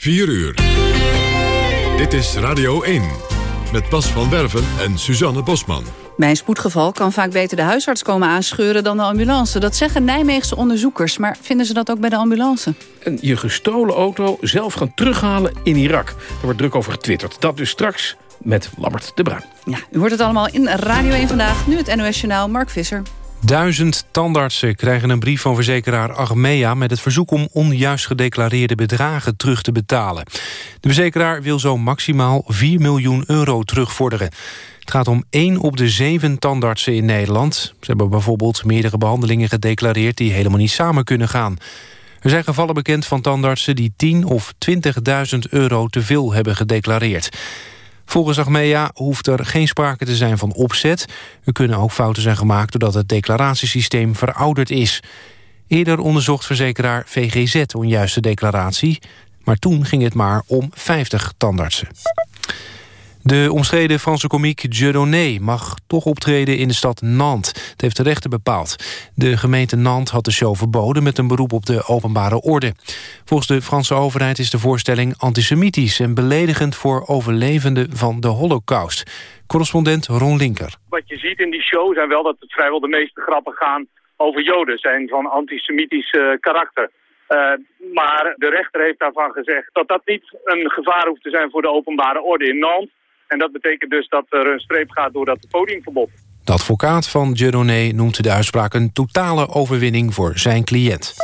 4 uur. Dit is Radio 1. Met Bas van Werven en Suzanne Bosman. Bij een spoedgeval kan vaak beter de huisarts komen aanscheuren dan de ambulance. Dat zeggen Nijmeegse onderzoekers, maar vinden ze dat ook bij de ambulance? En je gestolen auto zelf gaan terughalen in Irak. Er wordt druk over getwitterd. Dat dus straks met Lammert de Bruin. Ja, u hoort het allemaal in Radio 1 Vandaag. Nu het NOS Journaal, Mark Visser. Duizend tandartsen krijgen een brief van verzekeraar Achmea... met het verzoek om onjuist gedeclareerde bedragen terug te betalen. De verzekeraar wil zo maximaal 4 miljoen euro terugvorderen. Het gaat om één op de zeven tandartsen in Nederland. Ze hebben bijvoorbeeld meerdere behandelingen gedeclareerd... die helemaal niet samen kunnen gaan. Er zijn gevallen bekend van tandartsen die 10 of 20.000 euro te veel hebben gedeclareerd. Volgens Achmea hoeft er geen sprake te zijn van opzet. Er kunnen ook fouten zijn gemaakt doordat het declaratiesysteem verouderd is. Eerder onderzocht verzekeraar VGZ onjuiste declaratie... maar toen ging het maar om 50 tandartsen. De omstreden Franse komiek Dieudonné mag toch optreden in de stad Nantes. Het heeft de rechter bepaald. De gemeente Nantes had de show verboden met een beroep op de openbare orde. Volgens de Franse overheid is de voorstelling antisemitisch... en beledigend voor overlevenden van de holocaust. Correspondent Ron Linker. Wat je ziet in die show zijn wel dat het vrijwel de meeste grappen gaan over joden. Zijn van antisemitisch uh, karakter. Uh, maar de rechter heeft daarvan gezegd dat dat niet een gevaar hoeft te zijn voor de openbare orde in Nantes. En dat betekent dus dat er een streep gaat door dat podiumverbod. De advocaat van Jeroné noemt de uitspraak een totale overwinning voor zijn cliënt.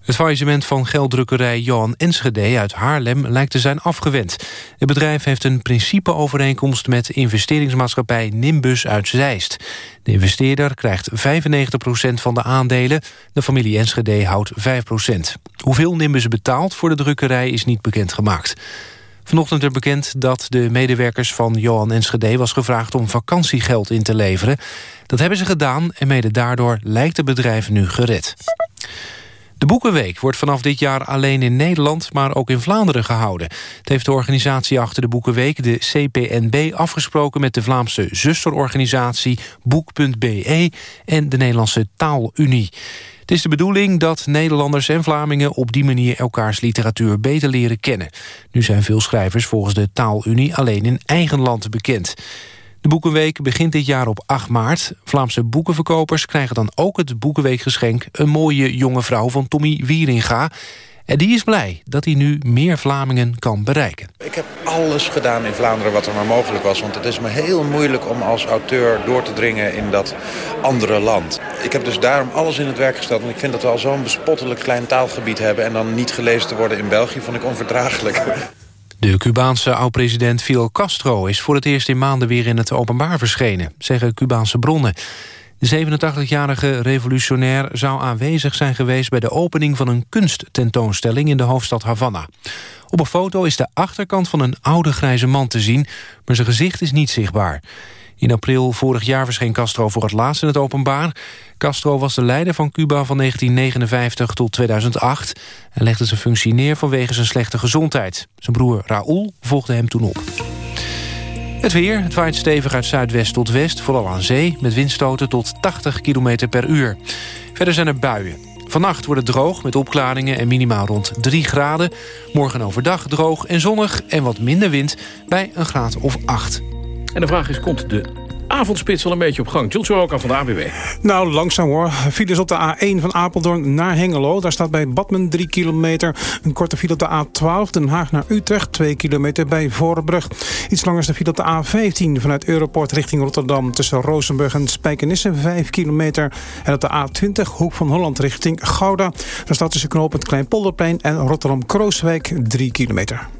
Het faillissement van gelddrukkerij Johan Enschede uit Haarlem lijkt te zijn afgewend. Het bedrijf heeft een principeovereenkomst met investeringsmaatschappij Nimbus uit Zeist. De investeerder krijgt 95% van de aandelen, de familie Enschede houdt 5% Hoeveel Nimbus betaalt voor de drukkerij is niet bekendgemaakt. Vanochtend werd bekend dat de medewerkers van Johan Enschede... was gevraagd om vakantiegeld in te leveren. Dat hebben ze gedaan en mede daardoor lijkt het bedrijf nu gered. De Boekenweek wordt vanaf dit jaar alleen in Nederland... maar ook in Vlaanderen gehouden. Het heeft de organisatie achter de Boekenweek, de CPNB... afgesproken met de Vlaamse zusterorganisatie Boek.be... en de Nederlandse Taalunie. Het is de bedoeling dat Nederlanders en Vlamingen op die manier elkaars literatuur beter leren kennen. Nu zijn veel schrijvers volgens de Taalunie alleen in eigen land bekend. De Boekenweek begint dit jaar op 8 maart. Vlaamse boekenverkopers krijgen dan ook het Boekenweekgeschenk... een mooie jonge vrouw van Tommy Wieringa. En die is blij dat hij nu meer Vlamingen kan bereiken. Ik heb alles gedaan in Vlaanderen wat er maar mogelijk was. Want het is me heel moeilijk om als auteur door te dringen in dat andere land. Ik heb dus daarom alles in het werk gesteld. En ik vind dat we al zo'n bespottelijk klein taalgebied hebben... en dan niet gelezen te worden in België vond ik onverdraaglijk. De Cubaanse oud-president Fidel Castro is voor het eerst in maanden weer in het openbaar verschenen, zeggen Cubaanse bronnen. De 87-jarige revolutionair zou aanwezig zijn geweest... bij de opening van een kunsttentoonstelling in de hoofdstad Havana. Op een foto is de achterkant van een oude grijze man te zien... maar zijn gezicht is niet zichtbaar. In april vorig jaar verscheen Castro voor het laatst in het openbaar. Castro was de leider van Cuba van 1959 tot 2008... en legde zijn functie neer vanwege zijn slechte gezondheid. Zijn broer Raúl volgde hem toen op. Het weer, het waait stevig uit zuidwest tot west, vooral aan zee... met windstoten tot 80 km per uur. Verder zijn er buien. Vannacht wordt het droog met opklaringen en minimaal rond 3 graden. Morgen overdag droog en zonnig en wat minder wind bij een graad of 8. En de vraag is, komt de avondspits wel een beetje op gang. Jules ook aan van de ABW. Nou, langzaam hoor. Files op de A1 van Apeldoorn naar Hengelo. Daar staat bij Badmen 3 kilometer. Een korte file op de A12 Den Haag naar Utrecht. 2 kilometer bij Voorbrug. Iets langer is de file op de A15 vanuit Europort richting Rotterdam. Tussen Rozenburg en Spijkenisse 5 kilometer. En op de A20 Hoek van Holland richting Gouda. Daar staat tussen knooppunt Kleinpolderplein en Rotterdam-Krooswijk 3 kilometer.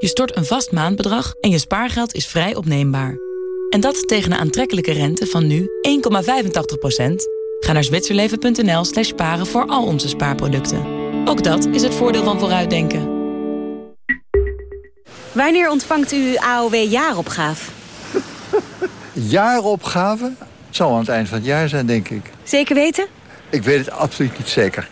Je stort een vast maandbedrag en je spaargeld is vrij opneembaar. En dat tegen een aantrekkelijke rente van nu 1,85%. Ga naar zwitserleven.nl slash sparen voor al onze spaarproducten. Ook dat is het voordeel van vooruitdenken. Wanneer ontvangt u AOW-jaaropgave? Jaaropgave? Zal aan het eind van het jaar zijn, denk ik. Zeker weten? Ik weet het absoluut niet zeker.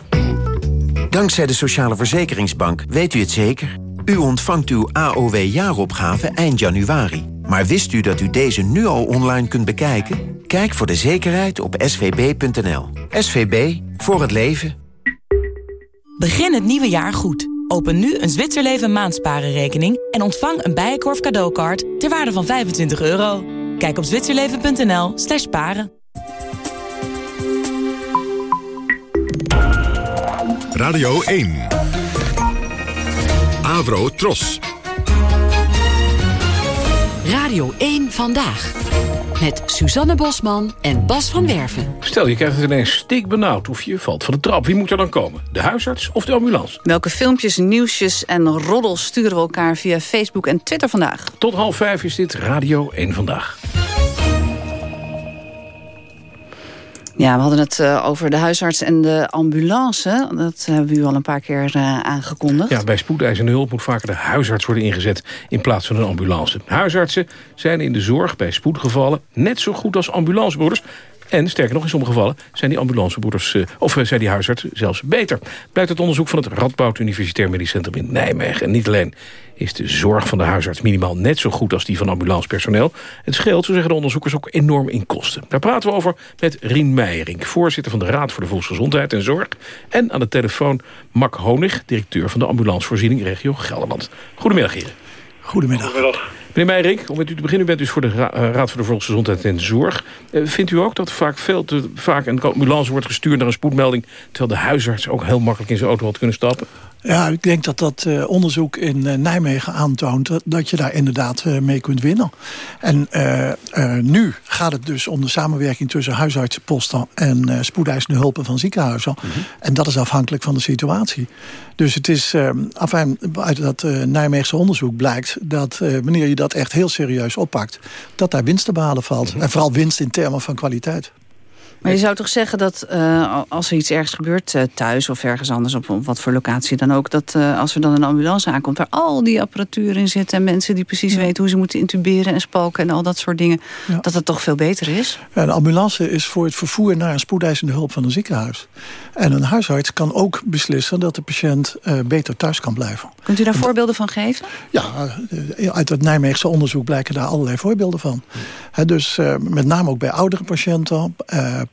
Dankzij de Sociale Verzekeringsbank weet u het zeker. U ontvangt uw AOW-jaaropgave eind januari. Maar wist u dat u deze nu al online kunt bekijken? Kijk voor de zekerheid op svb.nl. SVB, voor het leven. Begin het nieuwe jaar goed. Open nu een Zwitserleven maandsparenrekening... en ontvang een Bijenkorf cadeaukaart ter waarde van 25 euro. Kijk op zwitserleven.nl slash paren. Radio 1. Avro Tros. Radio 1 Vandaag. Met Suzanne Bosman en Bas van Werven. Stel, je krijgt het ineens stikbenauwd of je valt van de trap. Wie moet er dan komen? De huisarts of de ambulance? Welke filmpjes, nieuwsjes en roddels sturen we elkaar via Facebook en Twitter vandaag? Tot half vijf is dit Radio 1 Vandaag. Ja, we hadden het uh, over de huisarts en de ambulance. Dat hebben we u al een paar keer uh, aangekondigd. Ja, bij spoedeisende hulp moet vaker de huisarts worden ingezet... in plaats van een ambulance. Huisartsen zijn in de zorg bij spoedgevallen... net zo goed als ambulancebroeders. En sterker nog, in sommige gevallen zijn die ambulancebroeders... Uh, of zijn die huisartsen zelfs beter. Blijkt uit onderzoek van het Radboud Universitair Medisch Centrum in Nijmegen. En niet alleen is de zorg van de huisarts minimaal net zo goed als die van ambulancepersoneel. Het scheelt, zo zeggen de onderzoekers, ook enorm in kosten. Daar praten we over met Rien Meijering, voorzitter van de Raad voor de Volksgezondheid en Zorg. En aan de telefoon Mak Honig, directeur van de ambulancevoorziening regio Gelderland. Goedemiddag, heren. Goedemiddag. Goedemiddag. Meneer Meijering, om met u te beginnen, u bent dus voor de Ra Raad voor de Volksgezondheid en Zorg. Uh, vindt u ook dat vaak veel te vaak een ambulance wordt gestuurd naar een spoedmelding... terwijl de huisarts ook heel makkelijk in zijn auto had kunnen stappen? Ja, ik denk dat dat uh, onderzoek in uh, Nijmegen aantoont... Dat, dat je daar inderdaad uh, mee kunt winnen. En nu gaat het dus om de samenwerking tussen huisartsenposten... en spoedeisende hulpen van ziekenhuizen. Mm -hmm. En dat is afhankelijk van de situatie. Dus het is, afijn, uit dat Nijmeegse onderzoek blijkt... dat wanneer je dat echt heel serieus oppakt... dat daar winst te behalen valt. Mm -hmm. En vooral winst in termen van kwaliteit. Maar je zou toch zeggen dat uh, als er iets ergens gebeurt uh, thuis of ergens anders op, op, wat voor locatie dan ook, dat uh, als er dan een ambulance aankomt waar al die apparatuur in zit en mensen die precies ja. weten hoe ze moeten intuberen en spalken en al dat soort dingen, ja. dat het toch veel beter is? Ja, de ambulance is voor het vervoer naar een spoedeisende hulp van een ziekenhuis. En een huisarts kan ook beslissen dat de patiënt beter thuis kan blijven. Kunt u daar en voorbeelden van geven? Ja, uit het Nijmeegse onderzoek blijken daar allerlei voorbeelden van. He, dus met name ook bij oudere patiënten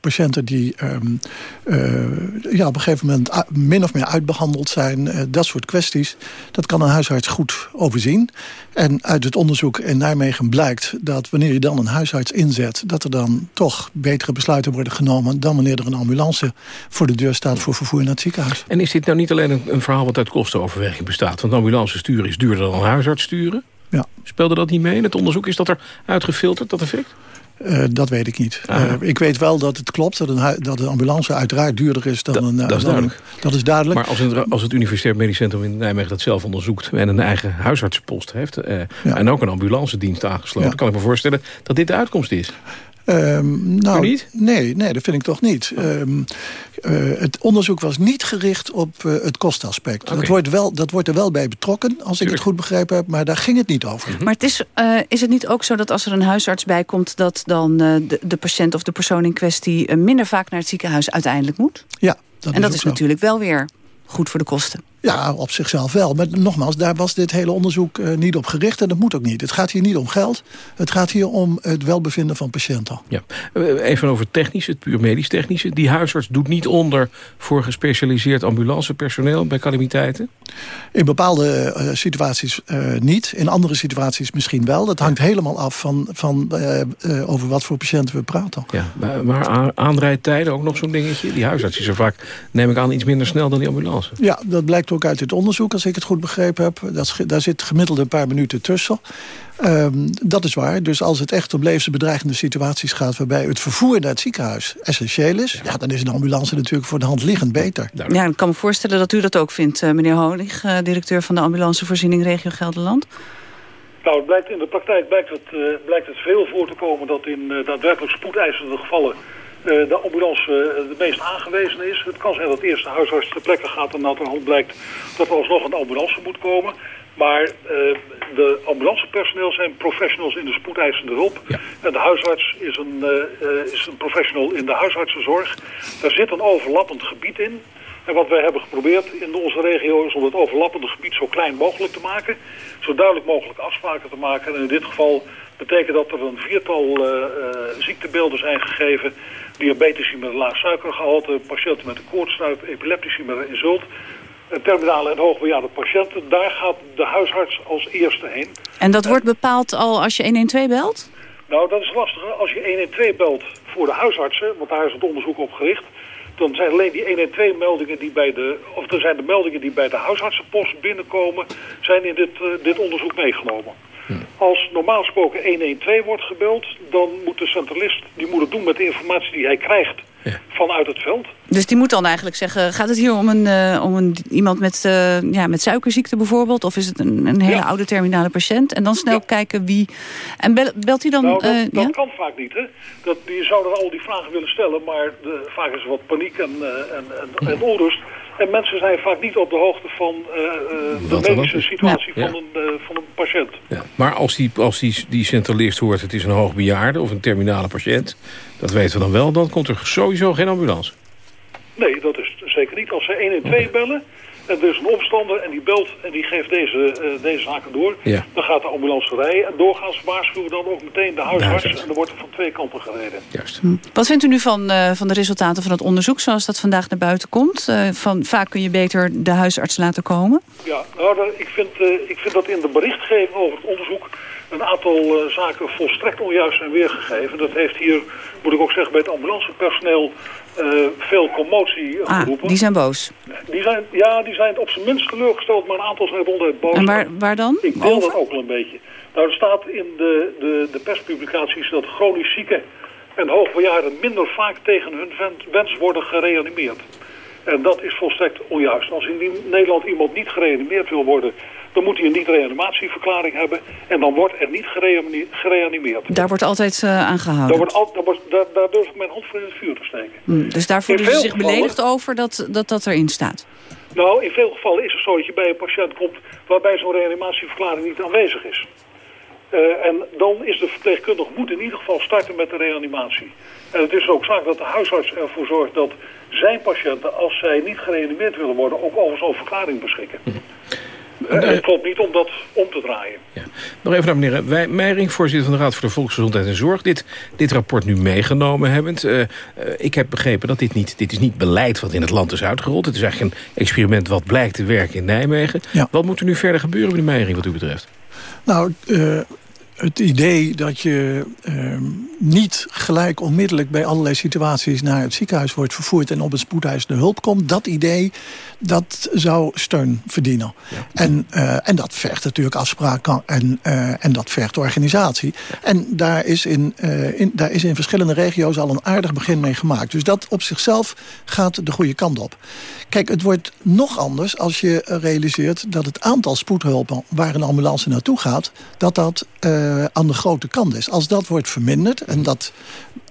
patiënten die um, uh, ja, op een gegeven moment min of meer uitbehandeld zijn. Uh, dat soort kwesties. Dat kan een huisarts goed overzien. En uit het onderzoek in Nijmegen blijkt dat wanneer je dan een huisarts inzet... dat er dan toch betere besluiten worden genomen... dan wanneer er een ambulance voor de deur staat voor vervoer naar het ziekenhuis. En is dit nou niet alleen een, een verhaal wat uit kostenoverweging bestaat? Want ambulance sturen is duurder dan huisarts sturen. Ja. Speelde dat niet mee in het onderzoek? Is dat er uitgefilterd, dat effect? Uh, dat weet ik niet. Uh, ik weet wel dat het klopt dat een, dat een ambulance uiteraard duurder is dan da, een... Dat is duidelijk. Een, dat is duidelijk. Maar als het, als het Universitair Medisch Centrum in Nijmegen dat zelf onderzoekt... en een eigen huisartsenpost heeft... Uh, ja. en ook een ambulance dienst aangesloten... Ja. kan ik me voorstellen dat dit de uitkomst is. Um, nou, niet? Nee, nee, dat vind ik toch niet. Oh. Um, uh, het onderzoek was niet gericht op uh, het kostaspect. Okay. Dat, wordt wel, dat wordt er wel bij betrokken, als Tuurlijk. ik het goed begrepen heb. Maar daar ging het niet over. Mm -hmm. Maar het is, uh, is het niet ook zo dat als er een huisarts bij komt... dat dan de, de patiënt of de persoon in kwestie... minder vaak naar het ziekenhuis uiteindelijk moet? Ja. Dat en dat is, is natuurlijk wel weer goed voor de kosten. Ja, op zichzelf wel. Maar nogmaals, daar was dit hele onderzoek uh, niet op gericht. En dat moet ook niet. Het gaat hier niet om geld. Het gaat hier om het welbevinden van patiënten. Ja. Even over technisch, het puur medisch technische. Die huisarts doet niet onder voor gespecialiseerd ambulancepersoneel bij calamiteiten? In bepaalde uh, situaties uh, niet. In andere situaties misschien wel. Dat hangt helemaal af van, van over wat voor patiënten we praten. Ja, maar, maar aanrijdtijden ook nog zo'n dingetje? Die huisarts is er vaak, neem ik aan, iets minder snel dan die ambulance. Ja, dat blijkt ook uit het onderzoek, als ik het goed begrepen heb. Dat, daar zit gemiddeld een paar minuten tussen. Um, dat is waar. Dus als het echt om levensbedreigende situaties gaat... waarbij het vervoer naar het ziekenhuis essentieel is... Ja. dan is een ambulance natuurlijk voor de hand liggend beter. Ja, ik kan me voorstellen dat u dat ook vindt, uh, meneer Honig... Uh, directeur van de ambulancevoorziening regio Gelderland. Nou, het blijkt in de praktijk blijkt het, uh, blijkt het veel voor te komen... dat in daadwerkelijk spoedeisende gevallen de ambulance uh, de meest aangewezen is. Het kan zijn dat de eerste huisarts ter plekke gaat en dat er hand blijkt dat er alsnog een ambulance moet komen. Maar uh, de ambulancepersoneel zijn professionals in de spoedeisende hulp. Ja. En de huisarts is een, is een professional in de huisartsenzorg. Daar zit een overlappend gebied in. En wat wij hebben geprobeerd in onze regio is om het overlappende gebied zo klein mogelijk te maken. Zo duidelijk mogelijk afspraken te maken. En in dit geval betekent dat er een viertal ziektebeelden zijn gegeven diabetici met een laag suikergehalte, patiënten met een koortsnuip, epileptici met een insult, terminale en hoogbejaarde patiënten. Daar gaat de huisarts als eerste heen. En dat wordt bepaald al als je 112 belt? Nou, dat is lastig. Als je 112 belt voor de huisartsen, want daar is het onderzoek op gericht... dan zijn alleen die 112 meldingen die bij de... of er zijn de meldingen die bij de huisartsenpost binnenkomen... zijn in dit, uh, dit onderzoek meegenomen. Als normaal gesproken 112 wordt gebeld, dan moet de centralist die moet het doen met de informatie die hij krijgt vanuit het veld. Dus die moet dan eigenlijk zeggen, gaat het hier om, een, uh, om een, iemand met, uh, ja, met suikerziekte bijvoorbeeld? Of is het een, een hele ja. oude terminale patiënt? En dan snel kijken wie... En bel, belt hij dan... Nou, dat, uh, dat ja? kan vaak niet, hè? Dat, je zou dan al die vragen willen stellen, maar de, vaak is er wat paniek en, en, en, en onrust. En mensen zijn vaak niet op de hoogte van uh, uh, de medische situatie ja. van. Een, uh, van een patiënt. Ja. Maar als, die, als die, die centralist hoort het is een hoogbejaarde of een terminale patiënt... dat weten we dan wel, dan komt er sowieso geen ambulance. Nee, dat is zeker niet. Als ze 112 okay. bellen en er is een omstander en die belt en die geeft deze, uh, deze zaken door. Ja. Dan gaat de ambulance rijden. En doorgaans waarschuwen dan ook meteen de huisarts. En dan wordt er van twee kanten gereden. Juist. Hm. Wat vindt u nu van, uh, van de resultaten van het onderzoek zoals dat vandaag naar buiten komt? Uh, van, vaak kun je beter de huisarts laten komen. Ja, nou, ik, vind, ik vind dat in de berichtgeving over het onderzoek een aantal zaken volstrekt onjuist zijn weergegeven. Dat heeft hier, moet ik ook zeggen, bij het ambulancepersoneel uh, veel commotie ah, geroepen. die zijn boos? Die zijn, ja, die zijn op zijn minst teleurgesteld, maar een aantal zijn ronduit boos. En waar, waar dan? Ik deel dat ook wel een beetje. Nou, er staat in de, de, de perspublicaties dat chronisch zieken en hoogbejaarden minder vaak tegen hun wens worden gereanimeerd. En dat is volstrekt onjuist. Als in Nederland iemand niet gereanimeerd wil worden dan moet hij een niet-reanimatieverklaring hebben. En dan wordt er niet gereanimeerd. Daar wordt altijd uh, aan gehouden? Daar, wordt al, daar, wordt, daar, daar, durf ik mijn hand voor in het vuur te steken. Hmm, dus daar voelen ze zich gevallen, beledigd over dat, dat dat erin staat? Nou, in veel gevallen is het zo dat je bij een patiënt komt... waarbij zo'n reanimatieverklaring niet aanwezig is. Uh, en dan is de verpleegkundige moet in ieder geval starten met de reanimatie. En het is ook zaak dat de huisarts ervoor zorgt dat zijn patiënten... als zij niet gereanimeerd willen worden, ook over zo'n verklaring beschikken. Hm. En het klopt niet om dat om te draaien. Ja. Nog even naar meneer Wij, Meijering, voorzitter van de Raad voor de Volksgezondheid en Zorg. Dit, dit rapport nu meegenomen hebbend. Uh, uh, ik heb begrepen dat dit niet, dit is niet beleid wat in het land is uitgerold. Het is eigenlijk een experiment wat blijkt te werken in Nijmegen. Ja. Wat moet er nu verder gebeuren, meneer Meijering, wat u betreft? Nou, uh, het idee dat je uh, niet gelijk onmiddellijk bij allerlei situaties naar het ziekenhuis wordt vervoerd en op het spoedhuis de hulp komt, dat idee dat zou steun verdienen. Ja. En, uh, en dat vergt natuurlijk afspraken en, uh, en dat vergt organisatie. En daar is, in, uh, in, daar is in verschillende regio's al een aardig begin mee gemaakt. Dus dat op zichzelf gaat de goede kant op. Kijk, het wordt nog anders als je realiseert dat het aantal spoedhulpen waar een ambulance naartoe gaat, dat dat uh, aan de grote kant is. Als dat wordt verminderd, en dat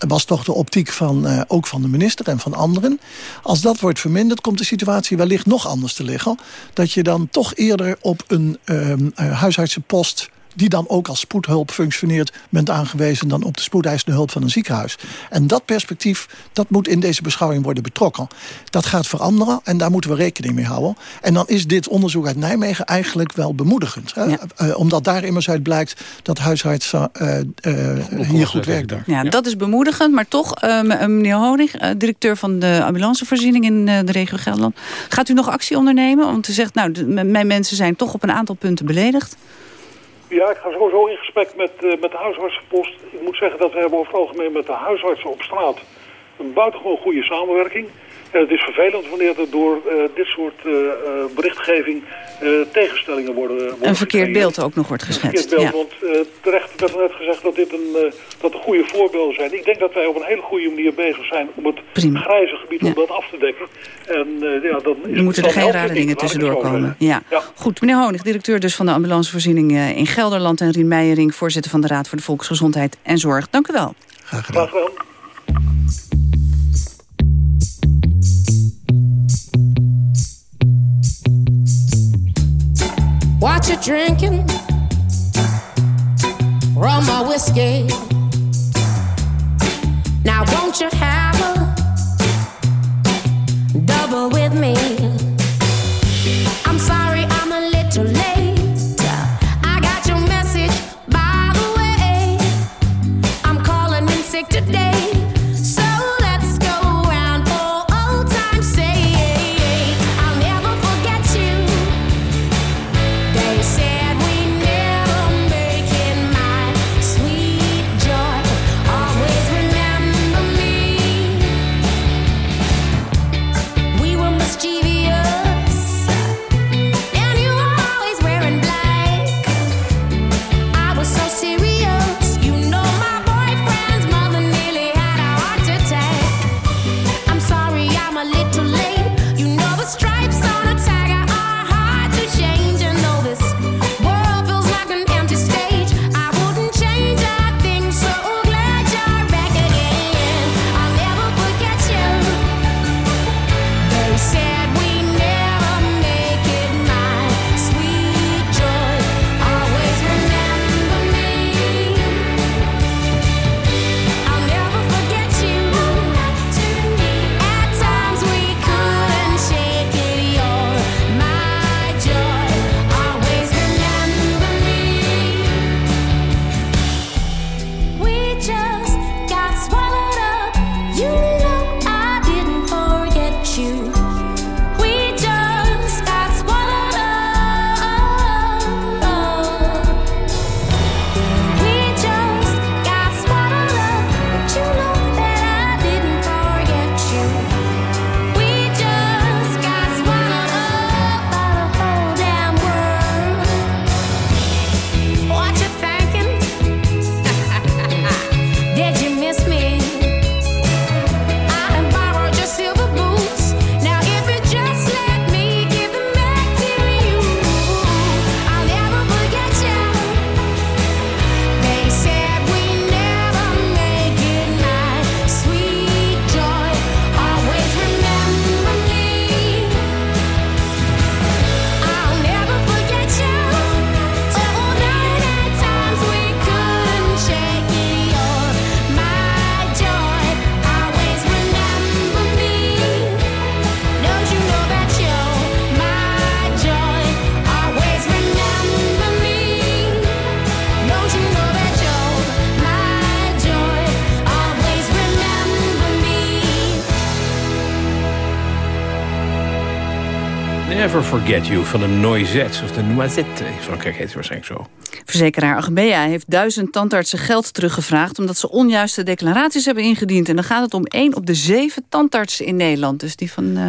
was toch de optiek van, uh, ook van de minister en van anderen. Als dat wordt verminderd, komt de situatie wellicht nog anders te liggen. Dat je dan toch eerder op een uh, huisartsenpost die dan ook als spoedhulp functioneert... bent aangewezen dan op de spoedeisende hulp van een ziekenhuis. En dat perspectief, dat moet in deze beschouwing worden betrokken. Dat gaat veranderen en daar moeten we rekening mee houden. En dan is dit onderzoek uit Nijmegen eigenlijk wel bemoedigend. Hè? Uh, omdat daar immers uit blijkt dat huisartsen uh, uh, hier goed werken. Ja, dat is bemoedigend, maar toch, meneer Honig, directeur van de ambulancevoorziening in de regio Gelderland. Gaat u nog actie ondernemen? Want u zegt, nou, mijn mensen zijn toch op een aantal punten beledigd. Ja, ik ga sowieso in gesprek met, uh, met de huisartsenpost. Ik moet zeggen dat we hebben over het algemeen met de huisartsen op straat een buitengewoon goede samenwerking. En het is vervelend wanneer er door uh, dit soort uh, berichtgeving tegenstellingen worden, worden Een verkeerd beeld ook nog wordt geschetst. Een verkeerd beeld, ja. want terecht werd net gezegd dat dit een, dat er goede voorbeelden zijn. Ik denk dat wij op een hele goede manier bezig zijn om het Prima. grijze gebied ja. om dat af te dekken. En, ja, dan is er moeten er geen rare dingen tussendoor komen. Ja. ja. Goed, meneer Honig, directeur dus van de ambulancevoorziening in Gelderland... en Rien Meijering, voorzitter van de Raad voor de Volksgezondheid en Zorg. Dank u wel. Graag gedaan. Graag gedaan. What you drinking? Rum or whiskey? Now won't you have a double with me? Forget You van de Noisette, of de Noisette. In Frankrijk heet het waarschijnlijk zo. Verzekeraar Agmea heeft duizend tandartsen geld teruggevraagd... omdat ze onjuiste declaraties hebben ingediend. En dan gaat het om één op de zeven tandartsen in Nederland. Dus die van uh,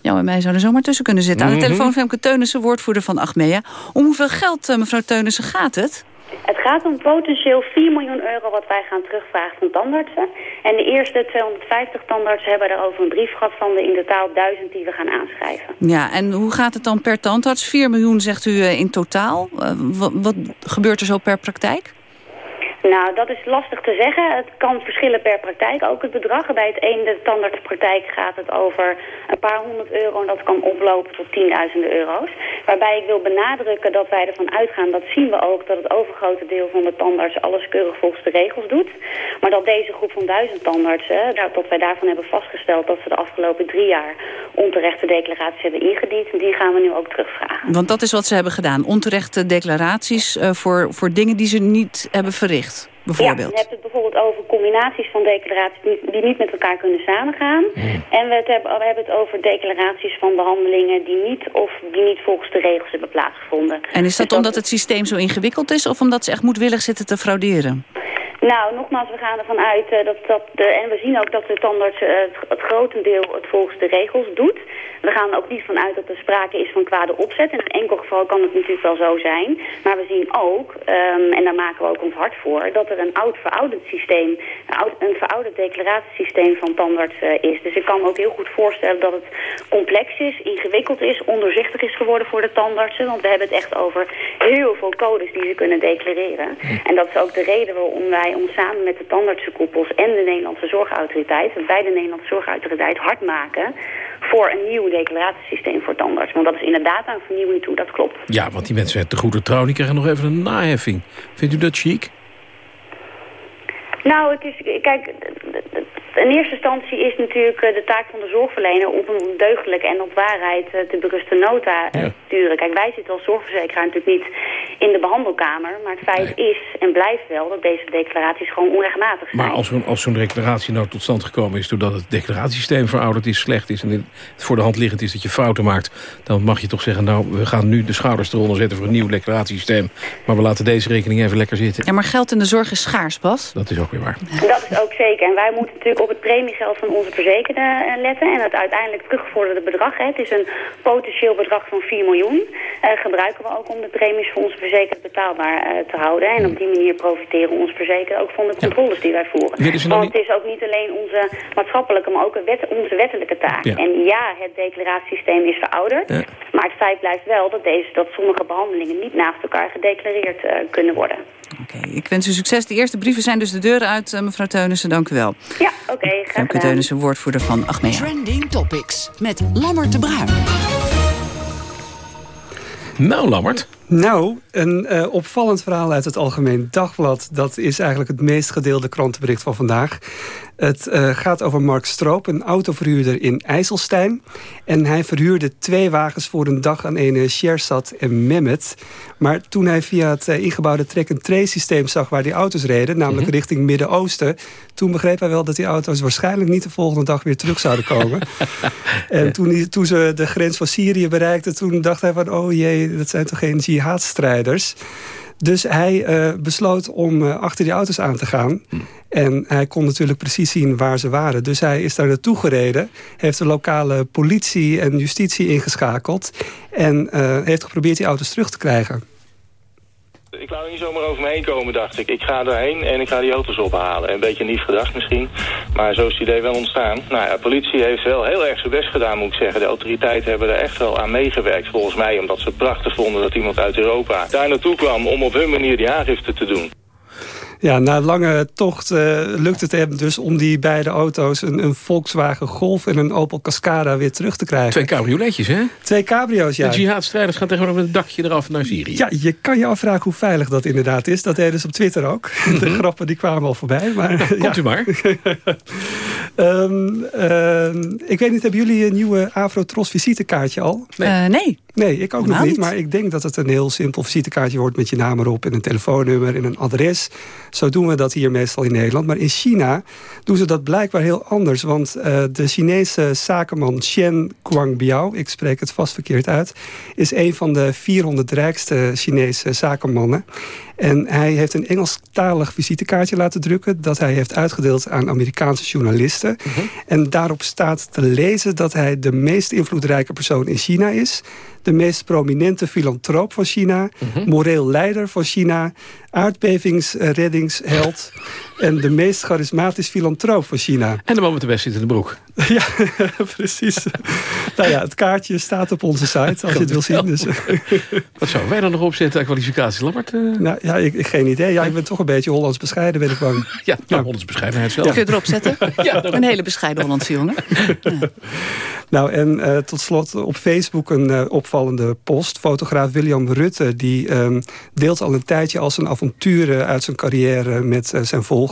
jou en mij zouden zomaar tussen kunnen zitten. Aan de Mhm. telefoon Femke Teunissen, woordvoerder van Agmea. Om hoeveel geld, uh, mevrouw Teunissen, gaat het? Het gaat om potentieel 4 miljoen euro wat wij gaan terugvragen van tandartsen. En de eerste 250 tandartsen hebben daarover een brief gehad van de in totaal 1000 die we gaan aanschrijven. Ja, en hoe gaat het dan per tandarts? 4 miljoen zegt u uh, in totaal. Wat, wat gebeurt er zo per praktijk? Nou, dat is lastig te zeggen. Het kan verschillen per praktijk, ook het bedrag. Bij het ene de tandartspraktijk gaat het over een paar honderd euro... en dat kan oplopen tot tienduizenden euro's. Waarbij ik wil benadrukken dat wij ervan uitgaan... dat zien we ook dat het overgrote deel van de tandartsen... alles keurig volgens de regels doet. Maar dat deze groep van duizend tandartsen... dat wij daarvan hebben vastgesteld... dat ze de afgelopen drie jaar onterechte declaraties hebben ingediend... die gaan we nu ook terugvragen. Want dat is wat ze hebben gedaan. Onterechte declaraties eh, voor, voor dingen die ze niet hebben verricht. Ja, Bijvoorbeeld. je hebt het bijvoorbeeld over combinaties van declaraties die, die niet met elkaar kunnen samengaan. En we, het hebben, we hebben het over declaraties van behandelingen die niet of die niet volgens de regels hebben plaatsgevonden. En is dat omdat het systeem zo ingewikkeld is... of omdat ze echt moedwillig zitten te frauderen? Nou, nogmaals, we gaan ervan uit eh, dat dat... De, en we zien ook dat de tandarts eh, het, het grotendeel het volgens de regels doet. We gaan er ook niet vanuit dat er sprake is van kwade opzet. In een enkel geval kan het natuurlijk wel zo zijn. Maar we zien ook, ehm, en daar maken we ook ons hart voor... dat er een oud verouderd systeem, een, oud, een verouderd declaratiesysteem van tandarts eh, is. Dus ik kan me ook heel goed voorstellen dat het complex is, ingewikkeld is... onderzichtig is geworden voor de tandartsen. Want we hebben het echt over heel veel codes die ze kunnen declareren. En dat is ook de reden waarom wij ons samen met de tandartsenkoepels... en de Nederlandse Zorgautoriteit, bij de Nederlandse Zorgautoriteit... hard maken voor een nieuw declaratiesysteem voor tandarts. Want dat is inderdaad een vernieuwing toe, dat klopt. Ja, want die mensen met de goede trouw... die krijgen nog even een naheffing. Vindt u dat chic? Nou, het is, kijk, in eerste instantie is natuurlijk eh, de taak van de zorgverlener om een deugdelijke en op waarheid eh, te beruste nota eh, te sturen. Kijk, wij zitten als zorgverzekeraar natuurlijk niet in de behandelkamer, maar het feit is en blijft wel dat deze declaraties gewoon onrechtmatig zijn. Maar als, zo'n- als zo'n declaratie nou tot stand gekomen is... doordat het declaratiesysteem verouderd is, slecht is... en het voor de hand liggend is dat je fouten maakt... dan mag je toch zeggen, nou, we gaan nu de schouders eronder zetten... voor een nieuw declaratiesysteem. Maar we laten deze rekening even lekker zitten. Ja, maar geld in de zorg is schaars, Bas. Dat is ook weer waar. Dat is ook zeker. En wij moeten natuurlijk op het premiegeld van onze verzekerden eh, letten. En het uiteindelijk teruggevorderde bedrag. Hè. Het is een potentieel bedrag van 4 miljoen. eh, gebruiken we ook om de premies voor onze verzekerden betaalbaar eh, te houden. En op die manier profiteren onze verzekerden ook van de controles die wij voeren. Want het is ook niet alleen onze maatschappelijke, maar ook wet, onze wettelijke taak. Ja. En ja, het declaratiesysteem is verouderd. Maar het feit blijft wel dat, deze, dat sommige behandelingen niet naast elkaar gedeclareerd kunnen worden. Ik wens u succes. De eerste brieven zijn dus de deuren uit, eh, mevrouw Teunissen. Dank u wel. Ja, oké, graag Femke gedaan. Teunissen, woordvoerder van Achmea. Trending Topics met Lammert de Bruin. Nou, Lammert. Nou, een eh, opvallend verhaal uit het Algemeen Dagblad. Dat is eigenlijk het meest gedeelde krantenbericht van vandaag. Het eh, gaat over Mark Stroop, een autoverhuurder in IJsselstein. En hij verhuurde twee wagens voor een dag aan een Shersat en Mehmet. Maar toen hij via het eh, ingebouwde track-and-trace systeem zag waar die auto's reden... namelijk richting Midden-Oosten... toen begreep hij wel dat die auto's waarschijnlijk niet de volgende dag weer terug zouden komen. En toen, toen ze de grens van Syrië bereikten... toen dacht hij van, oh jee, dat zijn toch geen jihadstrijders. Dus hij eh, besloot om eh, achter die auto's aan te gaan. En hij kon natuurlijk precies zien waar ze waren. Dus hij is daar naartoe gereden. Heeft de lokale politie en justitie ingeschakeld. En eh, heeft geprobeerd die auto's terug te krijgen. Ik wou er niet zomaar over me heen komen, dacht ik. Ik ga erheen en ik ga die auto's ophalen. Een beetje niet gedacht misschien, maar zo is het idee wel ontstaan. Nou ja, de politie heeft wel heel erg zijn best gedaan, moet ik zeggen. De autoriteiten hebben er echt wel aan meegewerkt, volgens mij. Omdat ze het prachtig vonden dat iemand uit Europa daar naartoe kwam... om op hun manier die aangifte te doen. Ja, na een lange tocht uh, lukt het hem dus om die beide auto's... Een, een, Volkswagen Golf en een Opel Cascada weer terug te krijgen. Twee cabrioletjes, hè? Twee cabrio's, ja. De jihadstrijders gaan tegenwoordig met een dakje eraf naar Syrië. Ja, je kan je afvragen hoe veilig dat inderdaad is. Dat deden ze op Twitter ook. Mm -hmm. De grappen die kwamen al voorbij. Maar, nou, ja. Komt u maar. um, uh, ik weet niet, hebben jullie een nieuwe Afro-Tros visitekaartje al? Nee. Uh, nee. Nee, ik ook nog niet, niet, Maar ik denk dat het een heel simpel visitekaartje wordt... met je naam erop en een telefoonnummer en een adres. Zo doen we dat hier meestal in Nederland. Maar in China doen ze dat blijkbaar heel anders. Want uh, de Chinese zakenman Chen Guangbiao... ik spreek het vast verkeerd uit... is een van de 400 rijkste Chinese zakenmannen. En hij heeft een Engelstalig visitekaartje laten drukken... dat hij heeft uitgedeeld aan Amerikaanse journalisten. Uh -huh. En daarop staat te lezen dat hij de meest invloedrijke persoon in China is... de meest prominente filantroop van China... moreel leider van China... aardbevingsreddingsheld... en de meest charismatisch filantroop van China. En de man met de best zittende broek. Ja, precies. nou ja, het kaartje staat op onze site, als je het wil zien. Dus. Wat zouden wij dan nog opzetten aan kwalificaties, Lammert? Eh, nou ja, ik, ik- geen idee. Ja, ik ben toch een beetje Hollands bescheiden, ben ik bang. Ja, nou, Hollands bescheidenheid zelf. Kun je erop zetten? Een hele bescheiden Hollandse jongen. Nou, en eh, tot slot op Facebook een eh, opvallende post. Fotograaf William Rutte die ehm, deelt al een tijdje al zijn avonturen uit zijn carrière met zijn volgers.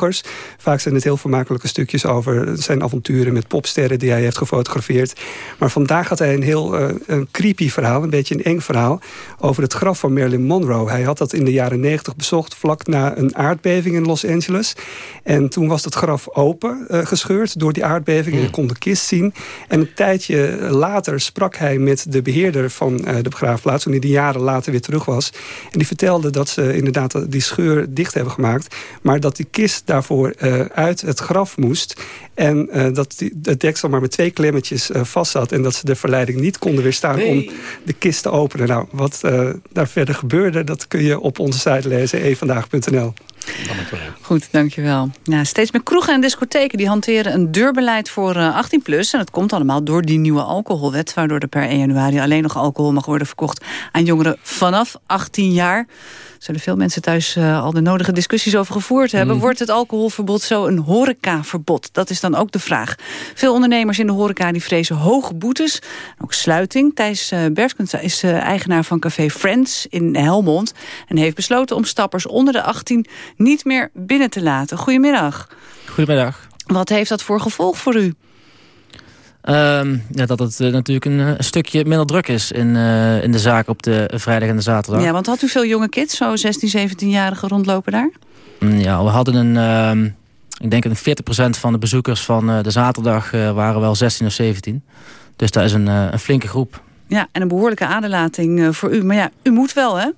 Vaak zijn het heel vermakelijke stukjes over zijn avonturen met popsterren die hij heeft gefotografeerd. Maar vandaag had hij een heel eh, een creepy verhaal, een beetje een eng verhaal, over het graf van Marilyn Monroe. Hij had dat in de jaren 90 bezocht, vlak na een aardbeving in Los Angeles. En toen was het graf open eh, gescheurd door die aardbeving. En je kon de kist zien. En een tijdje later sprak hij met de beheerder van eh, de begraafplaats... toen hij die jaren later weer terug was. En die vertelde dat ze inderdaad die scheur dicht hebben gemaakt... maar dat die kist daarvoor eh, uit het graf moest... en eh, dat die, het deksel maar met twee klemmetjes eh, vast zat... en dat ze de verleiding niet konden weerstaan om de kist te openen. Nou, wat eh, daar verder gebeurde, dat kun je op onze site lezen... evandaag.nl. Goed, dankjewel. Ja, steeds meer kroegen en discotheken die hanteren een deurbeleid voor eh, 18 plus. En dat komt allemaal door die nieuwe alcoholwet... waardoor er per 1 januari alleen nog alcohol mag worden verkocht... aan jongeren vanaf 18 jaar. Zullen veel mensen thuis eh, al de nodige discussies over gevoerd hebben. Mhm. Wordt het alcoholverbod zo een horecaverbod? Dat is dan ook de vraag. Veel ondernemers in de horeca die vrezen hoge boetes. Ook sluiting. Thijs uh, Berskens is eh, eigenaar van café Friends in Helmond. En heeft besloten om stappers onder de 18 niet meer binnen te laten. Goedemiddag. Goedemiddag. Wat heeft dat voor gevolg voor u? Ehm, ja, dat het eh, natuurlijk een, eh, stukje minder druk is in, eh, in de zaak op de vrijdag en de zaterdag. Ja, want had u veel jonge kids, zo 16, 17-jarigen rondlopen daar? Mm, Ja, we hadden een, ehm, ik denk een 40% van de bezoekers van de zaterdag waren wel 16 of 17. Dus dat is een, een flinke groep. Ja, en een behoorlijke aderlating voor u. Maar ja, u moet wel, hè?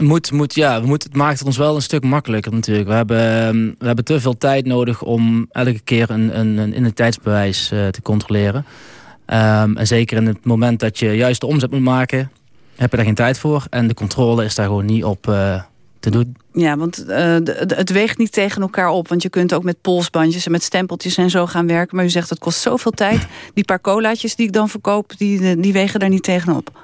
Moet, moet, ja, we moeten, het maakt het ons wel een stuk makkelijker natuurlijk. We hebben, ehm, we hebben te veel tijd nodig om elke keer een, een, een identiteitsbewijs eh, te controleren. Ehm, en zeker in het moment dat je juist de omzet moet maken, heb je daar geen tijd voor. En de controle is daar gewoon niet op eh, te doen. Ja, want eh, het weegt niet tegen elkaar op. Want je kunt ook met polsbandjes en met stempeltjes en zo gaan werken. Maar u zegt, het kost zoveel tijd. Die paar colaatjes die ik dan verkoop, die, die wegen daar niet tegenop.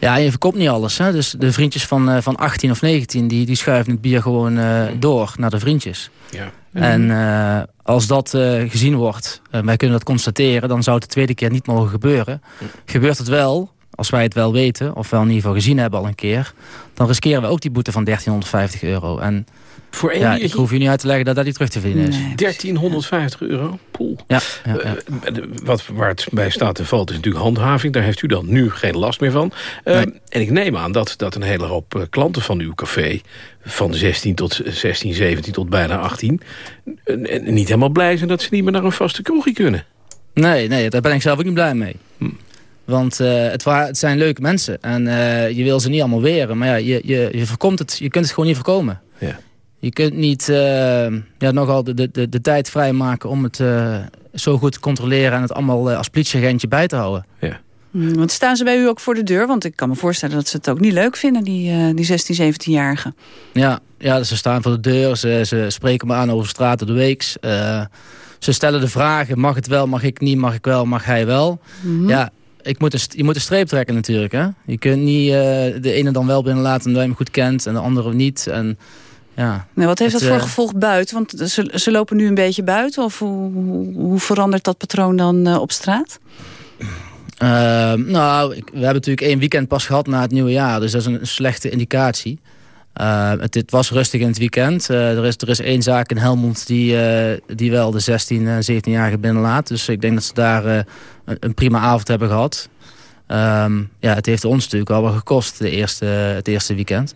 Ja, je verkoopt niet alles. Hè? Dus de vriendjes van, eh, van 18 of 19, die, die schuiven het bier gewoon eh, door naar de vriendjes. Ja. En eh, als dat eh, gezien wordt, en wij kunnen dat constateren... dan zou het de tweede keer niet mogen gebeuren. Gebeurt het wel, als wij het wel weten... of wel in ieder geval gezien hebben al een keer... dan riskeren we ook die boete van 1350 euro. En Voor één ja, biertje? ik hoef u niet uit te leggen dat dat niet terug te vinden is. 1350 euro? Poel. Ja, ja, ja. Eh, de- wat, waar het bij staat en valt is natuurlijk handhaving. Daar heeft u dan nu geen last meer van. Eh, En ik neem aan dat, dat een hele hoop eh, klanten van uw café... van 16 tot 16, 17 tot bijna 18... eh, eh, niet helemaal blij zijn dat ze niet meer naar een vaste kroegje kunnen. Nee, nee, daar ben ik zelf ook niet blij mee. Hm. Want eh, het, het zijn leuke mensen. En eh, je wil ze niet allemaal weren. Maar ja, je, je, je, voorkomt het, je kunt het gewoon niet voorkomen. Ja. Je kunt niet eh, ja, nogal de, de, de, de tijd vrijmaken om het eh, zo goed te controleren... en het allemaal eh, als politieagentje bij te houden. Ja. Hmm, Want staan ze bij u ook voor de deur? Want ik kan me voorstellen dat ze het ook niet leuk vinden, die, eh, die 16, 17-jarigen. Ja, ja, ze staan voor de deur, ze, ze spreken me aan over straat door de weeks. Eh, ze stellen de vragen, mag het wel, mag ik niet, mag ik wel, mag hij wel. Mhm. Ja, ik moet een, je moet een streep trekken natuurlijk. Hè? Je kunt niet eh, de ene dan wel binnenlaten omdat je hem goed kent en de andere niet. En, ja, Nou, wat heeft Het, dat voor eh, gevolg buiten? Want ze, ze lopen nu een beetje buiten. Of hoe, hoe, hoe verandert dat patroon dan eh, op straat? Ehm, nou, ik- we hebben natuurlijk één weekend pas gehad na het nieuwe jaar. Dus dat is een, slechte indicatie. Ehm, het, het was rustig in het weekend. Eh, er, is, er is één zaak in Helmond die, eh, die wel de 16 en 17-jarigen binnenlaat. Dus ik denk dat ze daar eh, een, een prima avond hebben gehad. Ehm, ja, het heeft ons natuurlijk al wel gekost de eerste, het eerste weekend.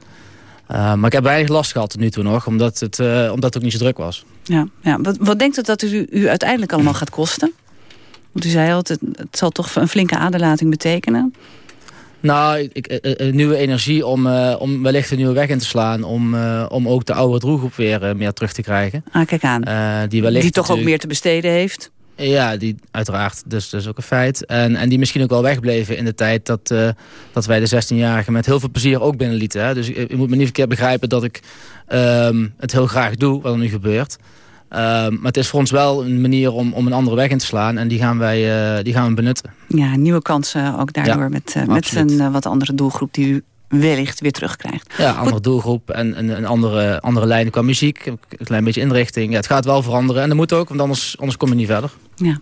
Ehm, maar ik heb weinig last gehad tot nu toe nog, omdat het, eh, omdat het ook niet zo druk was. Ja, ja. Wat, wat denkt u dat u, u uiteindelijk allemaal gaat kosten? Want u zei al, het, het zal toch een flinke aderlating betekenen. Nou, ik, eh, eh, nieuwe energie om, eh, om wellicht een nieuwe weg in te slaan. Om, eh, om ook de oude droegroep weer eh, meer terug te krijgen. Ah, kijk aan. Eh, die wellicht die toch ook meer te besteden heeft. Ja, die uiteraard. Dus dat is ook een feit. En, en die misschien ook wel wegbleven in de tijd dat, eh, dat wij de 16-jarigen met heel veel plezier ook binnenlieten. Hè? Dus je, moet me niet verkeerd begrijpen dat ik ehm, het heel graag doe, wat er nu gebeurt. Ehm, maar het is voor ons wel een manier om, om een andere weg in te slaan. En die gaan wij eh, die gaan we benutten. Ja, nieuwe kansen ook daardoor Ja, met, eh, met een wat andere doelgroep die u wellicht weer terugkrijgt. Ja, andere doelgroep en een, een andere, andere lijn qua muziek. Een klein beetje inrichting. Ja, het gaat wel veranderen. En dat moet ook, want anders, anders kom je niet verder. Ja.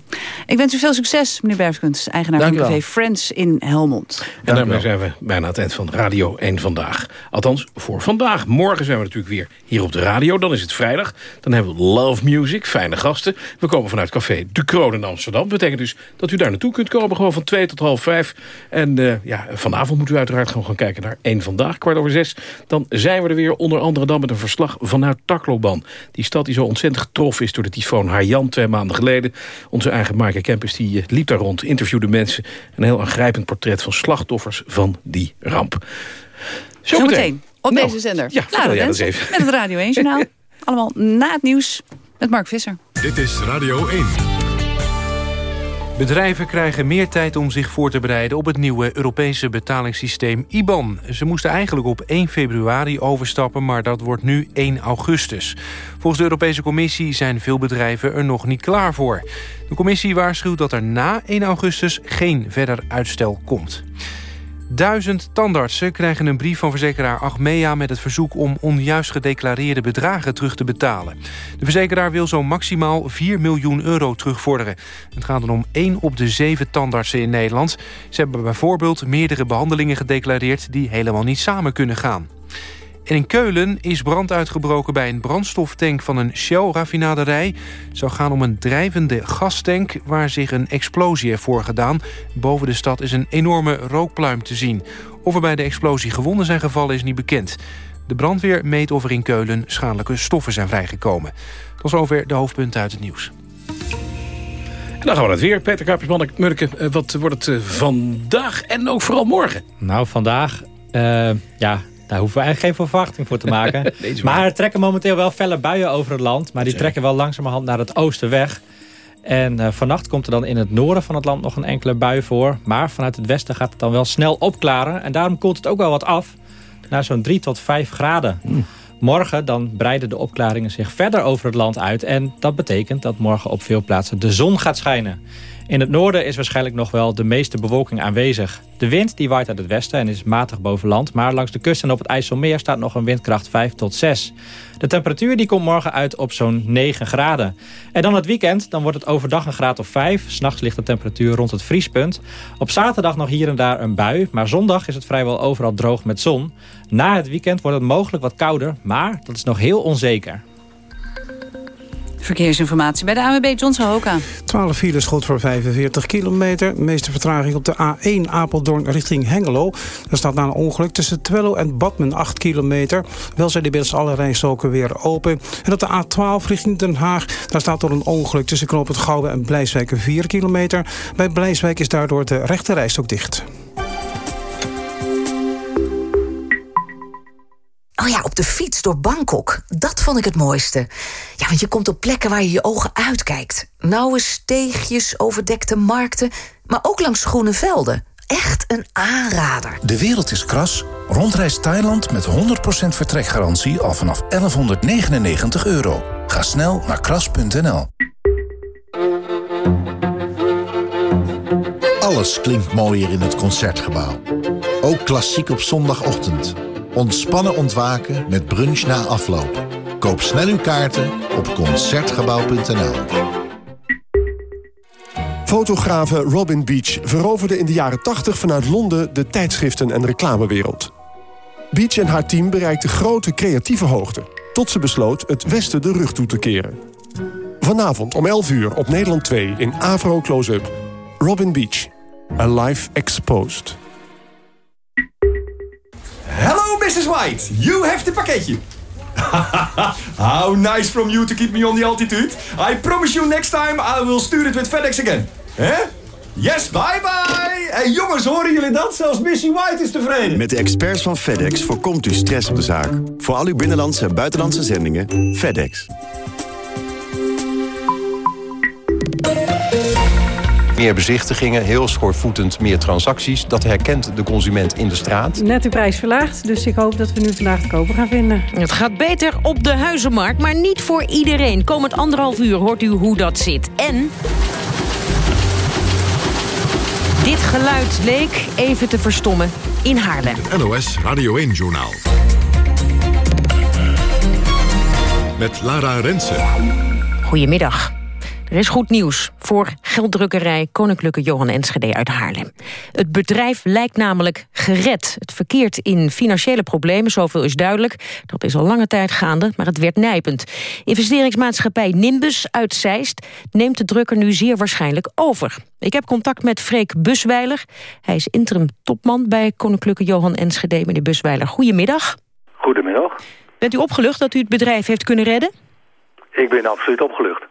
Ik wens u veel succes, meneer Berfkunst, eigenaar Dank van wel. BV Friends in Helmond. En daarmee zijn we bijna aan het eind van Radio 1 Vandaag. Althans, voor vandaag. Morgen zijn we natuurlijk weer hier op de radio. Dan is het vrijdag. Dan hebben we Love Music, fijne gasten. We komen vanuit Café De Kroon in Amsterdam. Dat betekent dus dat u daar naartoe kunt komen. Gewoon van 2 tot half 5. En eh, ja, vanavond moet u uiteraard gewoon gaan kijken naar 1 Vandaag, kwart over 6. Dan zijn we er weer onder andere dan met een verslag vanuit Tacloban. Die stad die zo ontzettend getroffen is door de tyfoon Haiyan twee maanden geleden. Onze eigen Maaike Kempis die eh, liep daar rond, interviewde mensen. Een heel aangrijpend portret van slachtoffers van die ramp. Zometeen op Nou, deze zender. ja, vertel jij dat eens even. Met het Radio 1 Journaal. Allemaal na het nieuws met Mark Visser. Dit is Radio 1. Bedrijven krijgen meer tijd om zich voor te bereiden op het nieuwe Europese betalingssysteem IBAN. Ze moesten eigenlijk op 1 februari overstappen, maar dat wordt nu 1 augustus. Volgens de Europese Commissie zijn veel bedrijven er nog niet klaar voor. De commissie waarschuwt dat er na 1 augustus geen verder uitstel komt. Duizend tandartsen krijgen een brief van verzekeraar Achmea... met het verzoek om onjuist gedeclareerde bedragen terug te betalen. De verzekeraar wil zo maximaal 4 miljoen euro terugvorderen. Het gaat dan om 1 op de 7 tandartsen in Nederland. Ze hebben bijvoorbeeld meerdere behandelingen gedeclareerd... die helemaal niet samen kunnen gaan. En in Keulen is brand uitgebroken bij een brandstoftank van een Shell-raffinaderij. Het zou gaan om een drijvende gastank waar zich een explosie heeft voorgedaan. Boven de stad is een enorme rookpluim te zien. Of er bij de explosie gewonden zijn gevallen is niet bekend. De brandweer meet of er in Keulen schadelijke stoffen zijn vrijgekomen. Tot zover de hoofdpunten uit het nieuws. En dan gaan we naar het weer. Peter Kuipers, Murke, eh, wat wordt het eh, vandaag en ook vooral morgen? Nou, vandaag, eh, ja, daar hoeven we eigenlijk geen verwachting voor te maken. Nee, maar er trekken momenteel wel felle buien over het land. Maar die trekken wel langzamerhand naar het oosten weg. En eh, vannacht komt er dan in het noorden van het land nog een enkele bui voor. Maar vanuit het westen gaat het dan wel snel opklaren. En daarom koelt het ook wel wat af naar zo'n 3 tot 5 graden. Morgen dan breiden de opklaringen zich verder over het land uit. En dat betekent dat morgen op veel plaatsen de zon gaat schijnen. In het noorden is waarschijnlijk nog wel de meeste bewolking aanwezig. De wind die waait uit het westen en is matig boven land. Maar langs de kust en op het IJsselmeer staat nog een windkracht 5 tot 6. De temperatuur die komt morgen uit op zo'n 9 graden. En dan het weekend, dan wordt het overdag een graad of 5. S'nachts ligt de temperatuur rond het vriespunt. Op zaterdag nog hier en daar een bui. Maar zondag is het vrijwel overal droog met zon. Na het weekend wordt het mogelijk wat kouder. Maar dat is nog heel onzeker. Verkeersinformatie bij de AWB Johnson Hoka. 12 files schot voor 45 kilometer. Meeste vertraging op de A1 Apeldoorn richting Hengelo. Er staat na een ongeluk tussen Twello en Badmen 8 kilometer. Wel zijn inmiddels alle rijstroken weer open. En op de A12 richting Den Haag. Daar staat door een ongeluk tussen Knoop het Gouwen en Blijswijk 4 kilometer. Bij Blijswijk is daardoor de rechte rijstok dicht. Oh ja, op de fiets door Bangkok. Dat vond ik het mooiste. Ja, want je komt op plekken waar je je ogen uitkijkt. Nauwe steegjes, overdekte markten, maar ook langs groene velden. Echt een aanrader. De wereld is kras. Rondreis Thailand met 100% vertrekgarantie al vanaf 1199 euro. Ga snel naar kras.nl. Alles klinkt mooier in het Concertgebouw. Ook klassiek op zondagochtend. Ontspannen ontwaken met brunch na afloop. Koop snel uw kaarten op Concertgebouw.nl. Fotografe Robin Beach veroverde in de jaren 80 vanuit Londen de tijdschriften- en reclamewereld. Beach en haar team bereikten grote creatieve hoogte... tot ze besloot het Westen de rug toe te keren. Vanavond om 11 uur op Nederland 2 in Avro Close-Up. Robin Beach. Alive Exposed. Hello, Mrs. White. You have the pakketje. How nice from you to keep me on the altitude. I promise you next time I will stuur it with FedEx again. Hè? Yes, bye bye. Hey jongens, horen jullie dat? Zelfs Missy White is tevreden. Met de experts van FedEx voorkomt u stress op de zaak. Voor al uw binnenlandse en buitenlandse zendingen, FedEx. Meer bezichtigingen, heel schoorvoetend meer transacties. Dat herkent de consument in de straat. Net de prijs verlaagd, dus ik hoop dat we nu vandaag te kopen gaan vinden. Het gaat beter op de huizenmarkt, maar niet voor iedereen. Komend anderhalf uur hoort u hoe dat zit. En... Dit geluid leek even te verstommen in Haarlem. NOS Radio 1-journaal. Met Lara Rensen. Goedemiddag. Er is goed nieuws voor gelddrukkerij Koninklijke Johan Enschede uit Haarlem. Het bedrijf lijkt namelijk gered. Het verkeert in financiële problemen, zoveel is duidelijk. Dat is al lange tijd gaande, maar het werd nijpend. Investeringsmaatschappij Nimbus uit Zeist neemt de drukker nu zeer waarschijnlijk over. Ik heb contact met Freek Busweiler. Hij is interim topman bij Koninklijke Johan Enschede. Meneer Busweiler, goedemiddag. Goedemiddag. Bent u opgelucht dat u het bedrijf heeft kunnen redden? Ik ben absoluut opgelucht.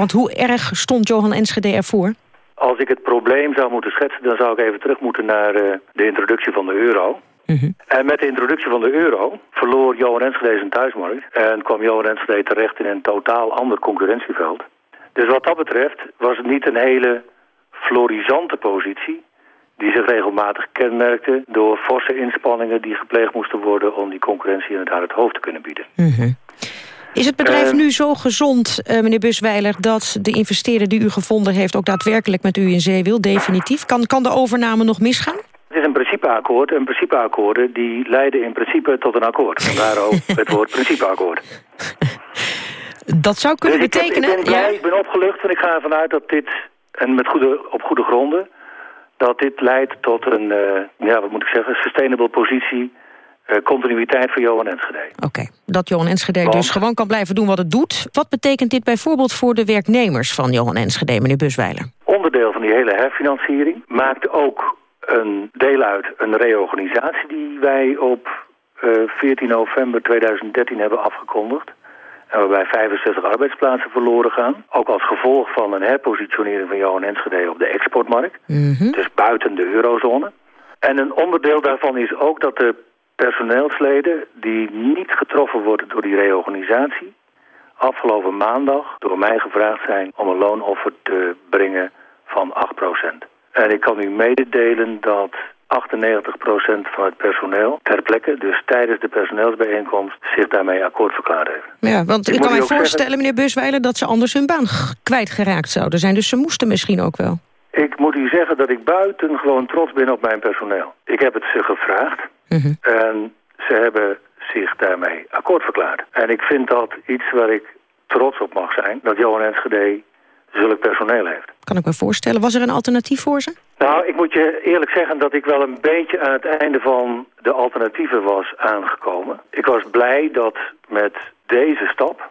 Want hoe erg stond Johan Enschede ervoor? Als ik het probleem zou moeten schetsen, dan zou ik even terug moeten naar eh, de introductie van de euro. En met de introductie van de euro verloor Johan Enschede zijn thuismarkt en kwam Johan Enschede terecht in een totaal ander concurrentieveld. Dus wat dat betreft was het niet een hele florisante positie die zich regelmatig kenmerkte door forse inspanningen die gepleegd moesten worden om die concurrentie inderdaad het hoofd te kunnen bieden. Is het bedrijf Eh, nu zo gezond, eh, meneer Busweiler... dat de investeerder die u gevonden heeft... ook daadwerkelijk met u in zee wil, definitief? Kan, kan de overname nog misgaan? Het is een principeakkoord en principeakkoorden die leiden in principe tot een akkoord. Vandaar ook het woord principeakkoord. Dat zou kunnen Dus ik, betekenen... ik ben blij, ja. ik ben opgelucht en ik ga ervan uit dat dit, en met goede, op goede gronden, dat dit leidt tot een, eh, ja, wat moet ik zeggen, sustainable positie, continuïteit voor Johan Enschede. Oké, dat Johan Enschede Want- dus gewoon kan blijven doen wat het doet. Wat betekent dit bijvoorbeeld voor de werknemers van Johan Enschede, meneer Busweiler? Onderdeel van die hele herfinanciering maakte ook een deel uit een reorganisatie die wij op eh, 14 november 2013 hebben afgekondigd. En waarbij 65 arbeidsplaatsen verloren gaan. Ook als gevolg van een herpositionering van Johan Enschede op de exportmarkt. Dus buiten de eurozone. En een onderdeel daarvan is ook dat de personeelsleden die niet getroffen worden door die reorganisatie... afgelopen maandag door mij gevraagd zijn om een loonoffer te brengen van 8%. En ik kan u mededelen dat 98% van het personeel ter plekke, dus tijdens de personeelsbijeenkomst, zich daarmee akkoord verklaard heeft. Ja, want Ik kan mij voorstellen, meneer Busweiler... dat ze anders hun baan kwijtgeraakt zouden zijn. Dus ze moesten misschien ook wel. Ik moet u zeggen dat ik buitengewoon trots ben op mijn personeel. Ik heb het ze gevraagd en ze hebben zich daarmee akkoord verklaard. En ik vind dat iets waar ik trots op mag zijn, dat Johan Enschede zulk personeel heeft. Kan ik me voorstellen. Was er een alternatief voor ze? Nou, ik moet je eerlijk zeggen dat ik wel een beetje aan het einde van de alternatieven was aangekomen. Ik was blij dat met deze stap,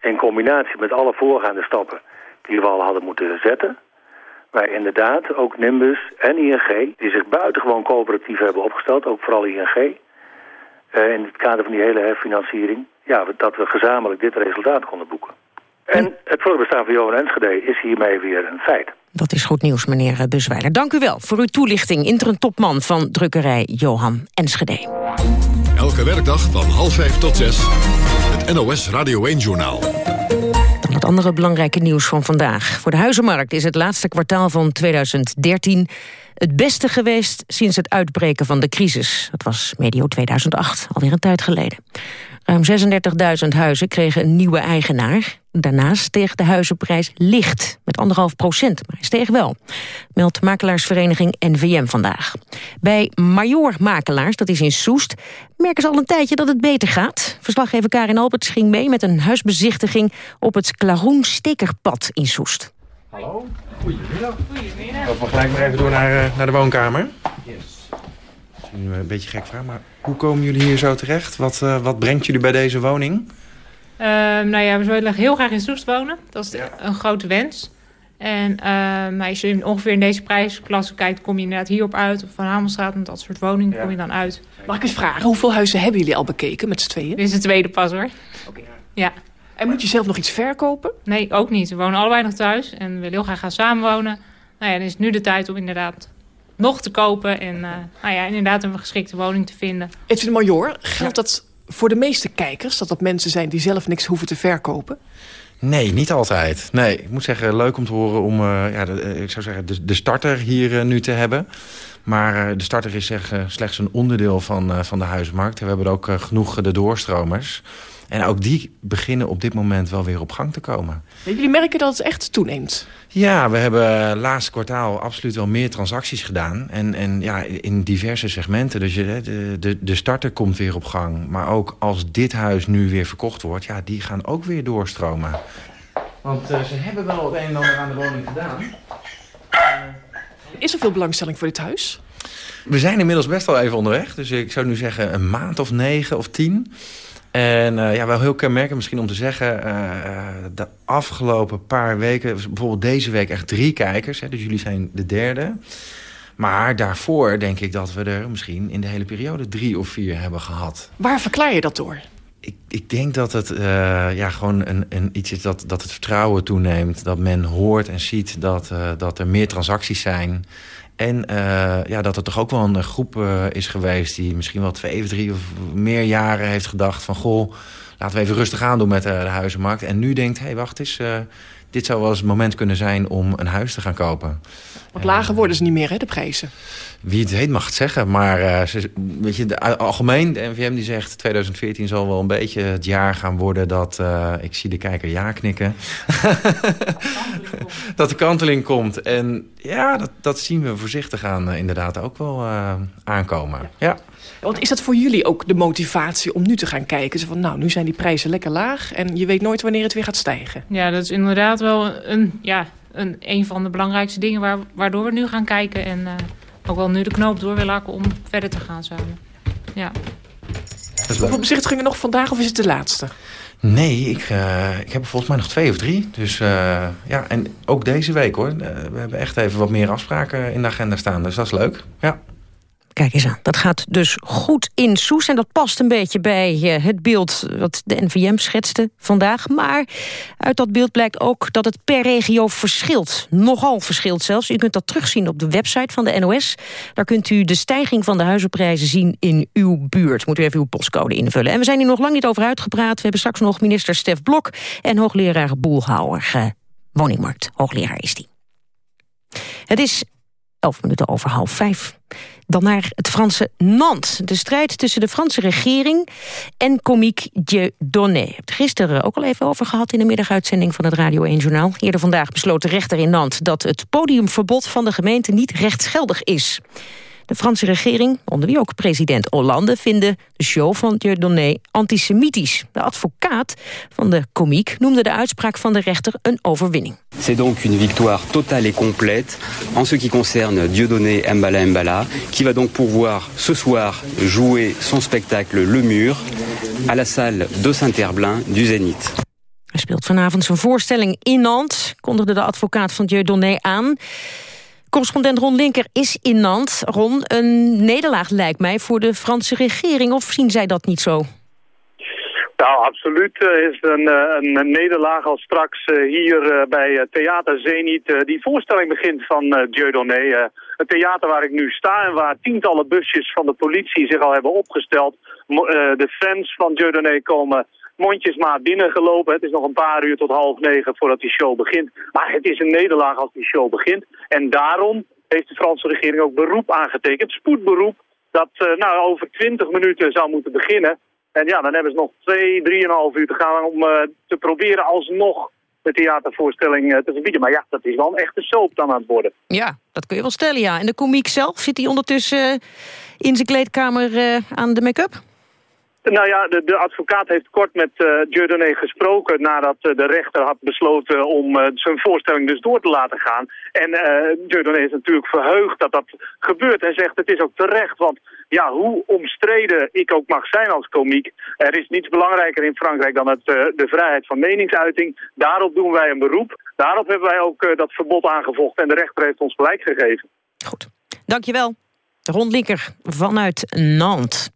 in combinatie met alle voorgaande stappen die we al hadden moeten zetten, wij inderdaad ook Nimbus en ING, die zich buitengewoon coöperatief hebben opgesteld, ook vooral ING, eh, in het kader van die hele herfinanciering, ja, dat we gezamenlijk dit resultaat konden boeken. En het voorbestaan van Johan Enschede is hiermee weer een feit. Dat is goed nieuws, meneer Busweiler. Dank u wel voor uw toelichting. Interim topman van drukkerij Johan Enschede. Elke werkdag van half vijf tot zes. Het NOS Radio 1-journaal. Het andere belangrijke nieuws van vandaag. Voor de huizenmarkt is het laatste kwartaal van 2013 het beste geweest sinds het uitbreken van de crisis. Dat was medio 2008, alweer een tijd geleden. Ruim 36.000 huizen kregen een nieuwe eigenaar. Daarnaast steeg de huizenprijs licht, met anderhalf procent. Maar hij steeg wel, meldt makelaarsvereniging NVM vandaag. Bij Major Makelaars, dat is in Soest, merken ze al een tijdje dat het beter gaat. Verslaggever Karin Alberts ging mee met een huisbezichtiging... op het Klaroen Stekerpad in Soest. Hallo, goedemiddag. Lopen we gelijk maar even door naar, eh, naar de woonkamer. Misschien een beetje gek vraag, maar hoe komen jullie hier zo terecht? Wat, eh, wat brengt jullie bij deze woning? Ehm, nou ja, we willen heel graag in Soest wonen. Dat is een grote wens. En ehm, maar als je in- ongeveer in deze prijsklasse kijkt, kom je inderdaad hierop uit. Of Van Hamelstraat, en dat soort woningen kom je dan uit. Mag ik eens vragen, hoeveel huizen hebben jullie al bekeken met z'n tweeën? Dit is de tweede pas hoor. Ja. En moet je zelf nog iets verkopen? Nee, ook niet. We wonen allebei nog thuis en we willen heel graag gaan samenwonen. Nou ja, dan is het nu de tijd om inderdaad nog te kopen. En eh, nou ja, inderdaad een geschikte woning te vinden. Edwin Major, geldt dat voor de meeste kijkers... dat dat mensen zijn die zelf niks hoeven te verkopen? Nee, niet altijd. Nee, ik moet zeggen, leuk om te horen om ja, de, ik zou zeggen, de, de starter hier nu te hebben. Maar de starter is zeg, slechts een onderdeel van, van de huizenmarkt. We hebben er ook genoeg de doorstromers. En ook die beginnen op dit moment wel weer op gang te komen. Jullie merken dat het echt toeneemt? Ja, we hebben laatste kwartaal absoluut wel meer transacties gedaan. En, en ja, in diverse segmenten. Dus je, de, de, de starter komt weer op gang. Maar ook als dit huis nu weer verkocht wordt... ja, die gaan ook weer doorstromen. Want uh, ze hebben wel het een en ander aan de woning gedaan. Is er veel belangstelling voor dit huis? We zijn inmiddels best wel even onderweg. Dus ik zou nu zeggen een maand of negen of tien... En uh, ja, wel heel kenmerkend misschien om te zeggen... Uh, de afgelopen paar weken, bijvoorbeeld deze week echt drie kijkers. Hè, dus jullie zijn de derde. Maar daarvoor denk ik dat we er misschien in de hele periode drie of vier hebben gehad. Waar verklaar je dat door? Ik, ik denk dat het uh, ja, gewoon een, een, iets is dat, dat het vertrouwen toeneemt. Dat men hoort en ziet dat, dat er meer transacties zijn... En uh, ja, dat er toch ook wel een groep uh, is geweest... die misschien wel twee of drie of meer jaren heeft gedacht van... goh, laten we even rustig aan doen met uh, de huizenmarkt. En nu denkt, hé, hey, wacht eens... dit zou wel eens het moment kunnen zijn om een huis te gaan kopen. Want lager worden ze niet meer, hè, de prijzen? Wie het weet mag het zeggen. Maar ze, weet je, de, algemeen, de NVM die zegt... 2014 zal wel een beetje het jaar gaan worden dat... Uh, ik zie de kijker ja knikken. dat de kanteling komt. En ja, dat, dat zien we voorzichtig aan uh, inderdaad ook wel uh, aankomen. Ja. Want is dat voor jullie ook de motivatie om nu te gaan kijken? Zo van, nou, nu zijn die prijzen lekker laag... en je weet nooit wanneer het weer gaat stijgen. Ja, dat is inderdaad wel een... Ja, een, een van de belangrijkste dingen waar, waardoor we nu gaan kijken... en uh, ook wel nu de knoop door willen lakken om verder te gaan samen. Ja. Hoeveel bezichtigingen nog vandaag of is het de laatste? Nee, ik, uh, ik heb er volgens mij nog twee of drie. Dus uh, ja, en ook deze week hoor. Uh, we hebben echt even wat meer afspraken in de agenda staan. Dus dat is leuk. Ja. Kijk eens aan, dat gaat dus goed in Soes. En dat past een beetje bij het beeld wat de NVM schetste vandaag. Maar uit dat beeld blijkt ook dat het per regio verschilt. Nogal verschilt zelfs. U kunt dat terugzien op de website van de NOS. Daar kunt u de stijging van de huizenprijzen zien in uw buurt. Moet u even uw postcode invullen. En we zijn hier nog lang niet over uitgepraat. We hebben straks nog minister Stef Blok en hoogleraar Boelhouwer. woningmarkt, hoogleraar is die. Het is elf minuten over half vijf. Dan naar het Franse Nantes. De strijd tussen de Franse regering en komiek Dieudonné. Ik heb het gisteren ook al even over gehad... in de middaguitzending van het Radio 1-journaal. Eerder vandaag besloot de rechter in Nantes... dat het podiumverbod van de gemeente niet rechtsgeldig is. De Franse regering, onder wie ook president Hollande... vinden de show van Dieudonné antisemitisch. De advocaat van de komiek noemde de uitspraak van de rechter een overwinning. C'est donc une victoire totale et complète en ce qui concerne Dieudonné Mbala Mbala... qui va donc pouvoir ce soir jouer son spectacle Le Mur... à la salle de Saint-Herblain du Zénith. Hij speelt vanavond zijn voorstelling in Nantes, kondigde de advocaat van Dieudonné aan... Correspondent Ron Linker is in Nantes. Ron, een nederlaag lijkt mij voor de Franse regering. Of zien zij dat niet zo? Nou, absoluut is een, een nederlaag als straks hier bij Theater Zenit die voorstelling begint van Dieudonné. het theater waar ik nu sta en waar tientallen busjes van de politie zich al hebben opgesteld. de fans van Dieudonné komen mondjesmaat binnengelopen. Het is nog een paar uur tot half negen voordat die show begint. Maar het is een nederlaag als die show begint. En daarom heeft de Franse regering ook beroep aangetekend. Spoedberoep dat nou, over twintig minuten zou moeten beginnen. En ja, dan hebben ze nog twee, drieënhalf uur te gaan om uh, te proberen alsnog de theatervoorstelling uh, te verbieden. Maar ja, dat is wel een echte soap dan aan het worden. Ja, dat kun je wel stellen, ja. En de komiek zelf, zit hij ondertussen in zijn kleedkamer aan de make-up? Nou ja, de, de, advocaat heeft kort met uh, Dieudonné gesproken nadat uh, de rechter had besloten om uh, zijn voorstelling dus door te laten gaan. En uh, Dieudonné is natuurlijk verheugd dat dat gebeurt en zegt het is ook terecht, want ja, hoe omstreden ik ook mag zijn als komiek, er is niets belangrijker in Frankrijk dan het, de vrijheid van meningsuiting. Daarop doen wij een beroep, daarop hebben wij ook dat verbod aangevochten en de rechter heeft ons gelijk gegeven. Goed, dankjewel. Ron Linker vanuit Nantes.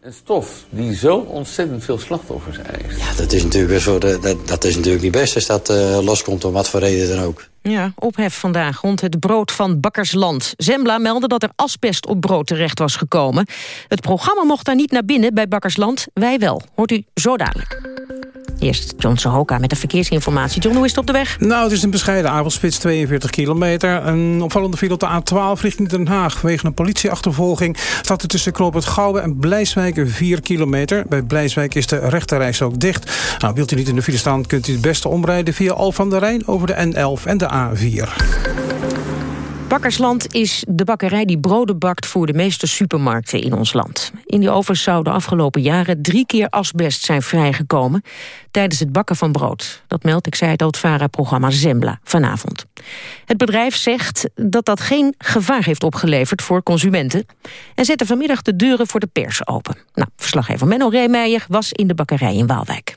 Een stof die zo ontzettend veel slachtoffers eist. Ja, dat is natuurlijk, best wel, dat, dat is natuurlijk niet best als dat uh, loskomt om wat voor reden dan ook. Ja, ophef vandaag rond het brood van Bakkersland. Zembla meldde dat er asbest op brood terecht was gekomen. Het programma mocht daar niet naar binnen bij Bakkersland, wij wel. Hoort u zo dadelijk. Eerst John Sohoka met de verkeersinformatie. John, hoe is het op de weg? Nou, het is een bescheiden avondspits, 42 kilometer. Een opvallende file op de A12 richting Den Haag. Vanwege een politieachtervolging staat er tussen Knoop Gouwen en Blijswijk 4 kilometer. Bij Blijswijk is de rechterreis ook dicht. Nou, wilt u niet in de file staan, kunt u het beste omrijden via Al van der Rijn over de N11 en de A4. Bakkersland is de bakkerij die broden bakt voor de meeste supermarkten in ons land. In die ovens zou de afgelopen jaren drie keer asbest zijn vrijgekomen tijdens het bakken van brood. Dat meldt, ik zei het al, het VARA-programma Zembla vanavond. Het bedrijf zegt dat dat geen gevaar heeft opgeleverd voor consumenten en zette vanmiddag de deuren voor de pers open. Nou, verslaggever Menno Reemeijer was in de bakkerij in Waalwijk.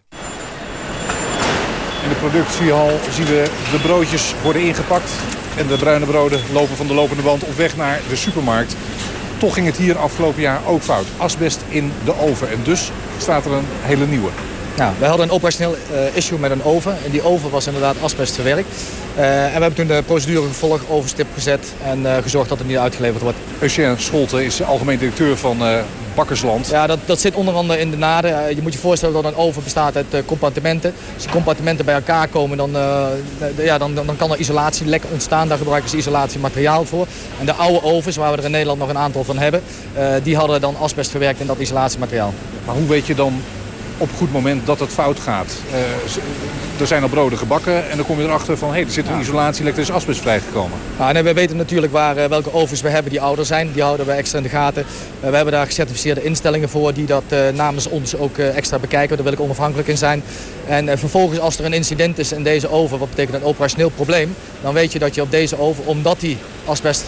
In de productiehal zien we de broodjes worden ingepakt. En de bruine broden lopen van de lopende band op weg naar de supermarkt. Toch ging het hier afgelopen jaar ook fout. Asbest in de oven. En dus staat er een hele nieuwe. Nou, we hadden een operationeel uh, issue met een oven. En die oven was inderdaad asbest verwerkt. Uh, en we hebben toen de procedure gevolgd, overstip gezet en uh, gezorgd dat het niet uitgeleverd wordt. Eugène Scholte is algemeen directeur van Bakkersland. Ja, dat, dat zit onder andere in de naden. je moet je voorstellen dat een oven bestaat uit compartimenten. Als die compartimenten bij elkaar komen, dan, ja, dan, dan, dan kan er isolatielek ontstaan. Daar gebruiken ze isolatiemateriaal voor. En de oude ovens, waar we er in Nederland nog een aantal van hebben, die hadden dan asbest verwerkt in dat isolatiemateriaal. Maar hoe weet je dan op goed moment dat het fout gaat. Uh, er zijn al broden gebakken en dan kom je erachter van... hé, hey, er zit een ja. isolatielek, er is asbest vrijgekomen. Ja, en we weten natuurlijk waar, uh, welke ovens we hebben die ouder zijn. Die houden we extra in de gaten. Uh, we hebben daar gecertificeerde instellingen voor... die dat namens ons ook extra bekijken. Daar wil ik onafhankelijk in zijn. En vervolgens als er een incident is in deze oven... wat betekent een operationeel probleem... dan weet je dat je op deze oven, omdat die asbest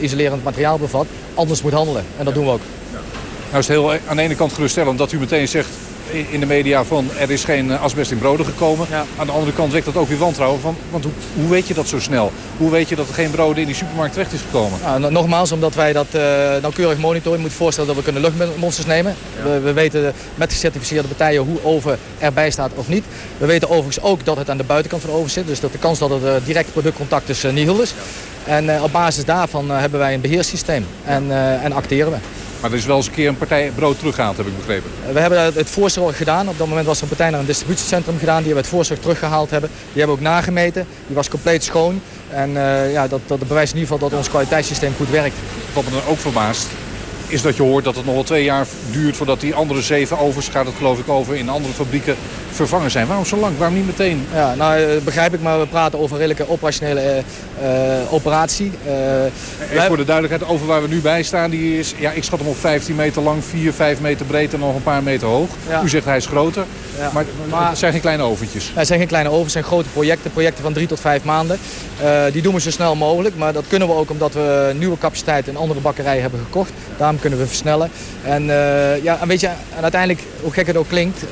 isolerend materiaal bevat... anders moet handelen. En dat doen we ook. Nou is het heel aan de ene kant geruststellend dat u meteen zegt in de media van er is geen eh, asbest in broden gekomen. Aan de andere kant wekt dat ook weer wantrouwen. Van, want hoe, hoe, weet je dat zo snel? Hoe weet je dat er geen broden in die supermarkt terecht is gekomen? Nou, nogmaals, omdat wij dat uh, nauwkeurig monitoren. Je moet voorstellen dat we kunnen luchtmonsters nemen. We, we, weten met gecertificeerde partijen hoe oven erbij staat of niet. We weten overigens ook dat het aan de buitenkant van de oven zit. Dus dat de kans dat het uh, direct productcontact is uh, nihil is. En op basis daarvan hebben wij een beheerssysteem en, en acteren we. Maar er is wel eens een keer een partij brood teruggehaald, heb ik begrepen. We hebben het voorstel gedaan. Op dat moment was er een partij naar een distributiecentrum gedaan. Die we het voorstel teruggehaald hebben. Die hebben we ook nagemeten. Die was compleet schoon. En uh, ja, dat, dat bewijst in ieder geval dat ons kwaliteitssysteem goed werkt. Wat me dan ook verbaast, is dat je hoort dat het nog wel twee jaar duurt... voordat die andere zeven overs, gaat het geloof ik over, in andere fabrieken vervangen zijn. Waarom zo lang? Waarom niet meteen? Ja, nou eh, begrijp ik, maar we praten over een redelijke operationele uh, operatie. Uh, wij... voor de duidelijkheid, over waar we nu bij staan, die is, ja, ik schat hem op 15 meter lang, 4, 5 meter breed en nog een paar meter hoog. Ja. U zegt hij is groter, ja. maar, maar, het zijn geen kleine oventjes. Het zijn geen kleine ovens, het zijn grote projecten, projecten van drie tot vijf maanden. Uh, die doen we zo snel mogelijk, maar dat kunnen we ook omdat we nieuwe capaciteit in andere bakkerijen hebben gekocht. Daarom kunnen we versnellen. En, ja, en weet je, en uiteindelijk, hoe gek het ook klinkt...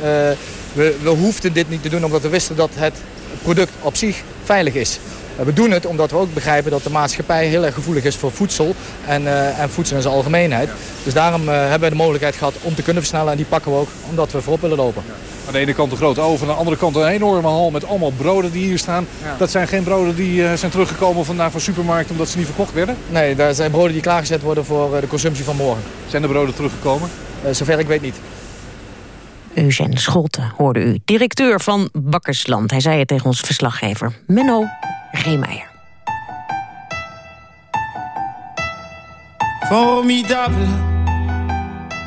We, we hoefden dit niet te doen omdat we wisten dat het product op zich veilig is. We doen het omdat we ook begrijpen dat de maatschappij heel erg gevoelig is voor voedsel en, uh, en voedsel in zijn algemeenheid. Dus daarom uh, hebben we de mogelijkheid gehad om te kunnen versnellen en die pakken we ook omdat we voorop willen lopen. Aan de ene kant een grote oven, aan de andere kant een enorme hal met allemaal broden die hier staan. Ja. Dat zijn geen broden die uh, zijn teruggekomen vandaag van supermarkten omdat ze niet verkocht werden? Nee, dat zijn broden die klaargezet worden voor de consumptie van morgen. Zijn de broden teruggekomen? zover ik weet niet. Eugène Scholte hoorde u, directeur van Bakkersland. Hij zei het tegen ons verslaggever Menno Reemeijer. Formidable,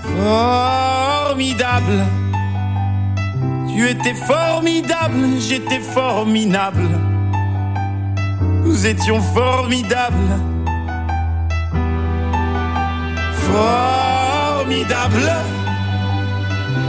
formidable. Tu étais formidable, j'étais formidable. Nous étions formidables. Formidable.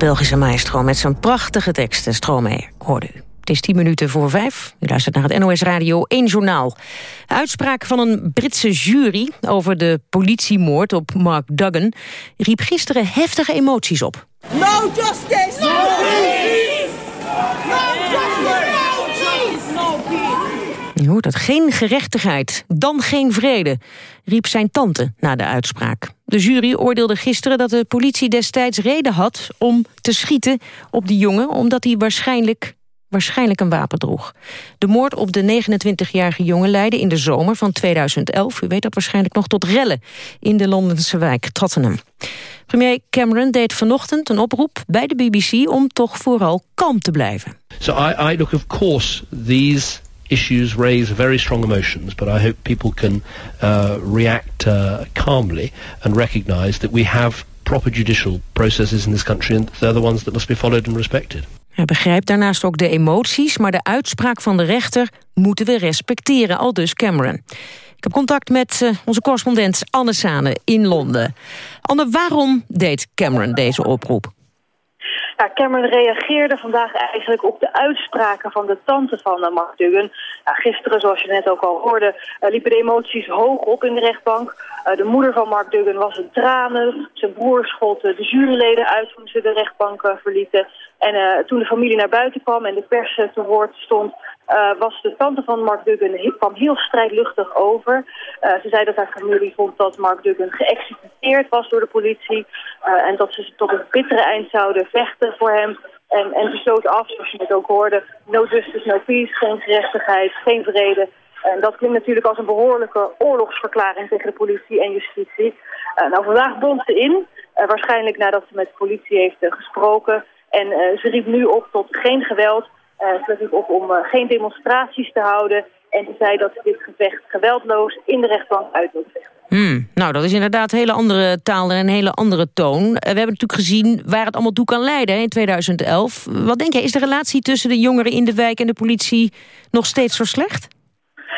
Belgische maestro met zijn prachtige teksten. Stromae, hoorde u. Het is tien minuten voor vijf. U luistert naar het NOS Radio 1 Journaal. Uitspraak van een Britse jury over de politiemoord op Mark Duggan... riep gisteren heftige emoties op. No justice! No peace! Hoort dat. Geen gerechtigheid, dan geen vrede, riep zijn tante na de uitspraak. De jury oordeelde gisteren dat de politie destijds reden had om te schieten op die jongen... omdat hij waarschijnlijk, waarschijnlijk een wapen droeg. De moord op de 29-jarige jongen leidde in de zomer van 2011... u weet dat waarschijnlijk nog tot rellen in de Londense wijk Tottenham. Premier Cameron deed vanochtend een oproep bij de BBC... om toch vooral kalm te blijven. So I, I look, of course, these issues raise very strong emotions, but I hope people can uh, react uh, calmly and recognize that we have proper judicial processes in this country and they're the ones that must be followed and respected. Hij begrijpt daarnaast ook de emoties, maar de uitspraak van de rechter moeten we respecteren, al dus Cameron. Ik heb contact met uh, onze correspondent Anne Sane in Londen. Anne, waarom deed Cameron deze oproep? Ja, Cameron reageerde vandaag eigenlijk op de uitspraken van de tante van uh, Mark Duggan. Gisteren, zoals je net ook al hoorde, uh, liepen de emoties hoog op in de rechtbank. Uh, de moeder van Mark Duggan was in tranen. Zijn broer schold de juryleden uit toen ze de rechtbank verlieten. En toen de familie naar buiten kwam en de pers te woord stond... Uh, was de tante van Mark Duggan kwam heel strijdluchtig over. Uh, ze zei dat haar familie vond dat Mark Duggan geëxecuteerd was door de politie. Uh, en dat ze tot het bittere eind zouden vechten voor hem. En, en ze sloot af, zoals je het ook hoorde, no justice, no peace, geen gerechtigheid, geen vrede. En dat klinkt natuurlijk als een behoorlijke oorlogsverklaring tegen de politie en justitie. nou, vandaag bond ze in, waarschijnlijk nadat ze met de politie heeft gesproken. En ze riep nu op tot geen geweld, uh, riep op om uh, geen demonstraties te houden. En ze zei dat ze dit gevecht geweldloos in de rechtbank uit wil vechten. Hmm, nou, dat is inderdaad een hele andere taal en een hele andere toon. Uh, we hebben natuurlijk gezien waar het allemaal toe kan leiden hè, in 2011. Wat denk jij, is de relatie tussen de jongeren in de wijk en de politie nog steeds zo slecht?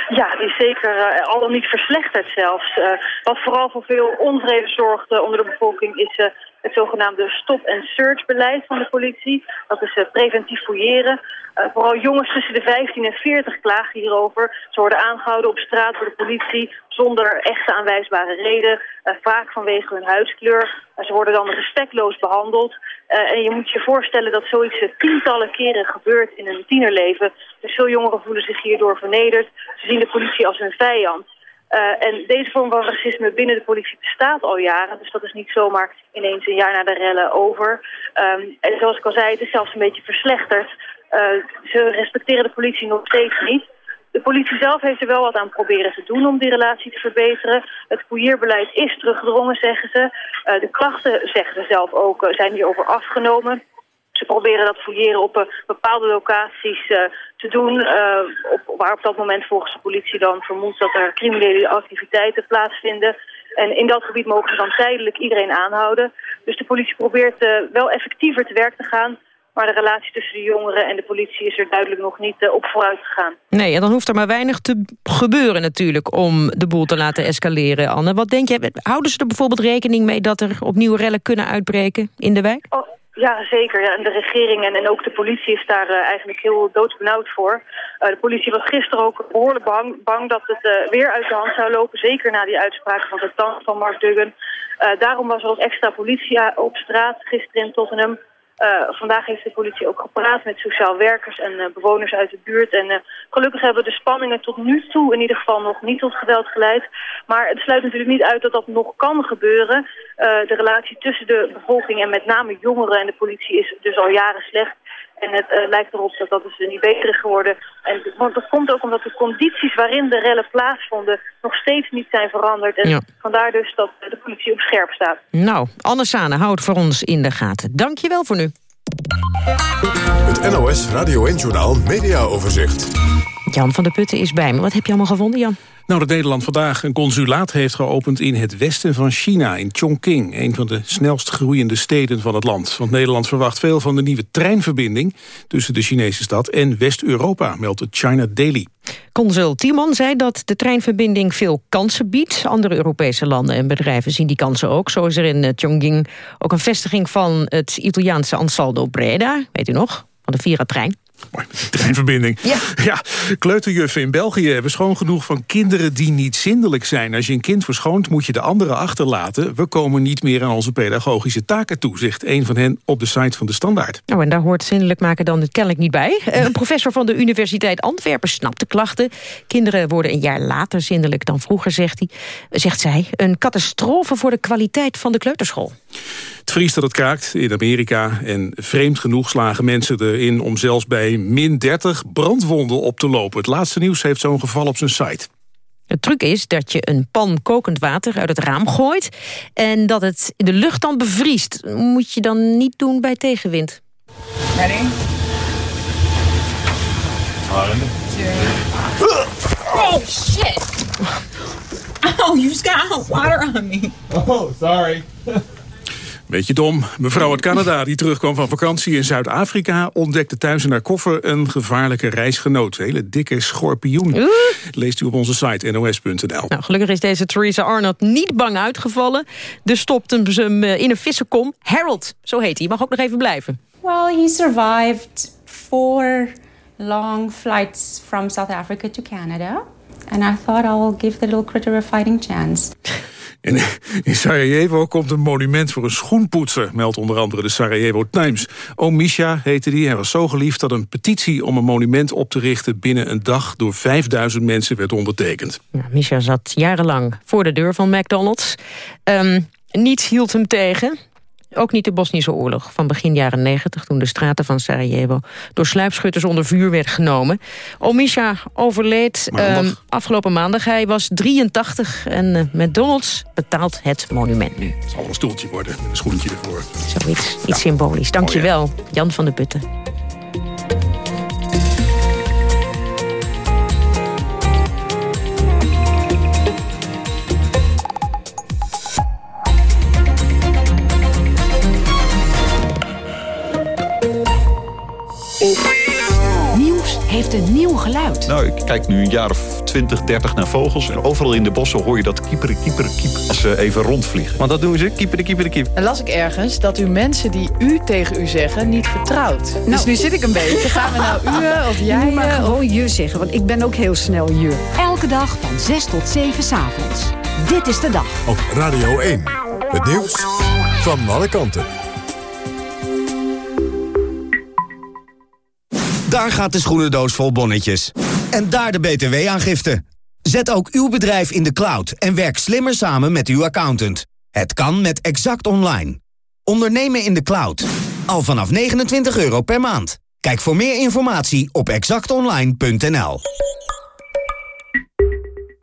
Ja, die is zeker uh, al dan niet verslechterd zelfs. Uh, wat vooral voor veel onvrede zorgt uh, onder de bevolking is het zogenaamde stop-and-search-beleid van de politie. Dat is preventief fouilleren. vooral jongens tussen de 15 en 40 klagen hierover. Ze worden aangehouden op straat door de politie zonder echte aanwijsbare reden. vaak vanwege hun huidskleur. ze worden dan respectloos behandeld. en je moet je voorstellen dat zoiets tientallen keren gebeurt in hun tienerleven. Dus veel jongeren voelen zich hierdoor vernederd. Ze zien de politie als hun vijand. Uh, en deze vorm van racisme binnen de politie bestaat al jaren. Dus dat is niet zomaar ineens een jaar na de rellen over. Um, en zoals ik al zei, het is zelfs een beetje verslechterd. Uh, ze respecteren de politie nog steeds niet. De politie zelf heeft er wel wat aan proberen te doen om die relatie te verbeteren. Het fouilleerbeleid is teruggedrongen, zeggen ze. Uh, de klachten, zeggen ze zelf ook, zijn hierover afgenomen. Ze proberen dat fouilleren op uh, bepaalde locaties uh, te doen... Uh, op, waar op dat moment volgens de politie dan vermoedt dat er criminele activiteiten plaatsvinden. En in dat gebied mogen ze dan tijdelijk iedereen aanhouden. Dus de politie probeert wel effectiever te werk te gaan... Maar de relatie tussen de jongeren en de politie is er duidelijk nog niet uh, op vooruit gegaan. Nee, en dan hoeft er maar weinig te gebeuren natuurlijk om de boel te laten escaleren. Anne, wat denk je, houden ze er bijvoorbeeld rekening mee dat er opnieuw rellen kunnen uitbreken in de wijk? Oh. Ja, zeker. Ja. En de regering en, en ook de politie is daar uh, eigenlijk heel doodsbenauwd voor. Uh, de politie was gisteren ook behoorlijk bang, bang dat het uh, weer uit de hand zou lopen. Zeker na die uitspraak van de tand van Mark Duggan. daarom was er ook extra politie op straat gisteren in Tottenham. Uh, vandaag heeft de politie ook gepraat met sociaal werkers en uh, bewoners uit de buurt. En uh, gelukkig hebben de spanningen tot nu toe in ieder geval nog niet tot geweld geleid. Maar het sluit natuurlijk niet uit dat dat nog kan gebeuren. de relatie tussen de bevolking en met name jongeren en de politie is dus al jaren slecht. En het uh, lijkt erop dat dat dus niet beter is geworden. En, want dat komt ook omdat de condities waarin de rellen plaatsvonden... nog steeds niet zijn veranderd. En ja. vandaar dus dat de politie op scherp staat. Nou, Anne Sane houdt voor ons in de gaten. Dank je wel voor nu. Het NOS Radio 1-journaal Media Overzicht. Jan van der Putten is bij me. Wat heb je allemaal gevonden, Jan? Nou, dat Nederland vandaag een consulaat heeft geopend in het westen van China, in Chongqing. Een van de snelst groeiende steden van het land. Want Nederland verwacht veel van de nieuwe treinverbinding tussen de Chinese stad en West-Europa, meldt het China Daily. Consul Timon zei dat de treinverbinding veel kansen biedt. Andere Europese landen en bedrijven zien die kansen ook. Zo is er in Chongqing ook een vestiging van het Italiaanse Ansaldo Breda. Weet u nog? Van de Vira-trein. Mooi, met de treinverbinding. Ja. ja, kleuterjuffen in België hebben schoon genoeg van kinderen die niet zindelijk zijn. Als je een kind verschoont, moet je de anderen achterlaten. We komen niet meer aan onze pedagogische taken toe, zegt een van hen op de site van de Standaard. Nou, en daar hoort zindelijk maken dan het kennelijk niet bij. Een professor van de Universiteit Antwerpen snapt de klachten. Kinderen worden een jaar later zindelijk dan vroeger, zegt, hij, zegt zij. Een catastrofe voor de kwaliteit van de kleuterschool. Het vriest dat het kraakt in Amerika en vreemd genoeg slagen mensen erin om zelfs bij min 30 brandwonden op te lopen. Het laatste nieuws heeft zo'n geval op zijn site. Het truc is dat je een pan kokend water uit het raam gooit... en dat het in de lucht dan bevriest. Moet je dan niet doen bij tegenwind. Ready? Oh, shit! Oh, you just got hot water on me. Oh, sorry. Beetje dom. Mevrouw uit Canada, die terugkwam van vakantie in Zuid-Afrika... ontdekte thuis in haar koffer een gevaarlijke reisgenoot. Een hele dikke schorpioen. Oeh. Leest u op onze site nos.nl. Nou, gelukkig is deze Theresa Arnott niet bang uitgevallen. Dus stopte ze hem in een vissenkom. Harold, zo heet hij. Mag ook nog even blijven. Well, he survived four long flights from South Africa to Canada. And I thought I'll give the little critter a fighting chance. En in Sarajevo komt een monument voor een schoenpoetser... meldt onder andere de Sarajevo Times. Oom Misha heette die. Hij was zo geliefd dat een petitie om een monument op te richten... binnen een dag door 5000 mensen werd ondertekend. Ja, Misha zat jarenlang voor de deur van McDonald's. Um, niets hield hem tegen. Ook niet de Bosnische oorlog van begin jaren 90... toen de straten van Sarajevo door sluipschutters onder vuur werd genomen. Omisha overleed um, afgelopen maandag. Hij was 83 en uh, McDonald's betaalt het monument nu. Het zal een stoeltje worden, met een schoentje ervoor. Zoiets, iets ja. symbolisch. Dank je wel, Jan van der Putten. Nieuws heeft een nieuw geluid. Nou, ik kijk nu een jaar of 20, 30 naar vogels. En overal in de bossen hoor je dat kieperen, kieperen, kiep als ze even rondvliegen. Want dat doen ze, kieperen, kieperen, kiep. En las ik ergens dat u mensen die u tegen u zeggen niet vertrouwt. Nou, dus nu zit ik een beetje. Gaan we nou u of jij? Moet maar gewoon je zeggen, want ik ben ook heel snel je. Elke dag van 6 tot 7 s'avonds. Dit is de dag. Op Radio 1. Het nieuws van alle kanten. Daar gaat de schoenendoos vol bonnetjes. En daar de btw-aangifte. Zet ook uw bedrijf in de cloud en werk slimmer samen met uw accountant. Het kan met Exact Online. Ondernemen in de cloud. Al vanaf 29 euro per maand. Kijk voor meer informatie op exactonline.nl.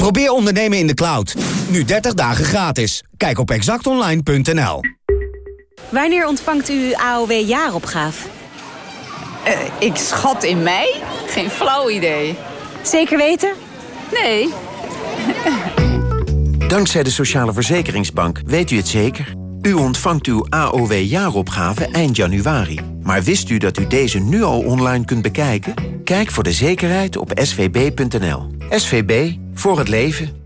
Probeer ondernemen in de cloud. Nu 30 dagen gratis. Kijk op exactonline.nl. Wanneer ontvangt u AOW-jaaropgave? Uh, ik schat in mei? Geen flauw idee. Zeker weten? Nee. Dankzij de Sociale Verzekeringsbank weet u het zeker. U ontvangt uw AOW-jaaropgave eind januari. Maar wist u dat u deze nu al online kunt bekijken? Kijk voor de zekerheid op svb.nl. SVB, voor het leven.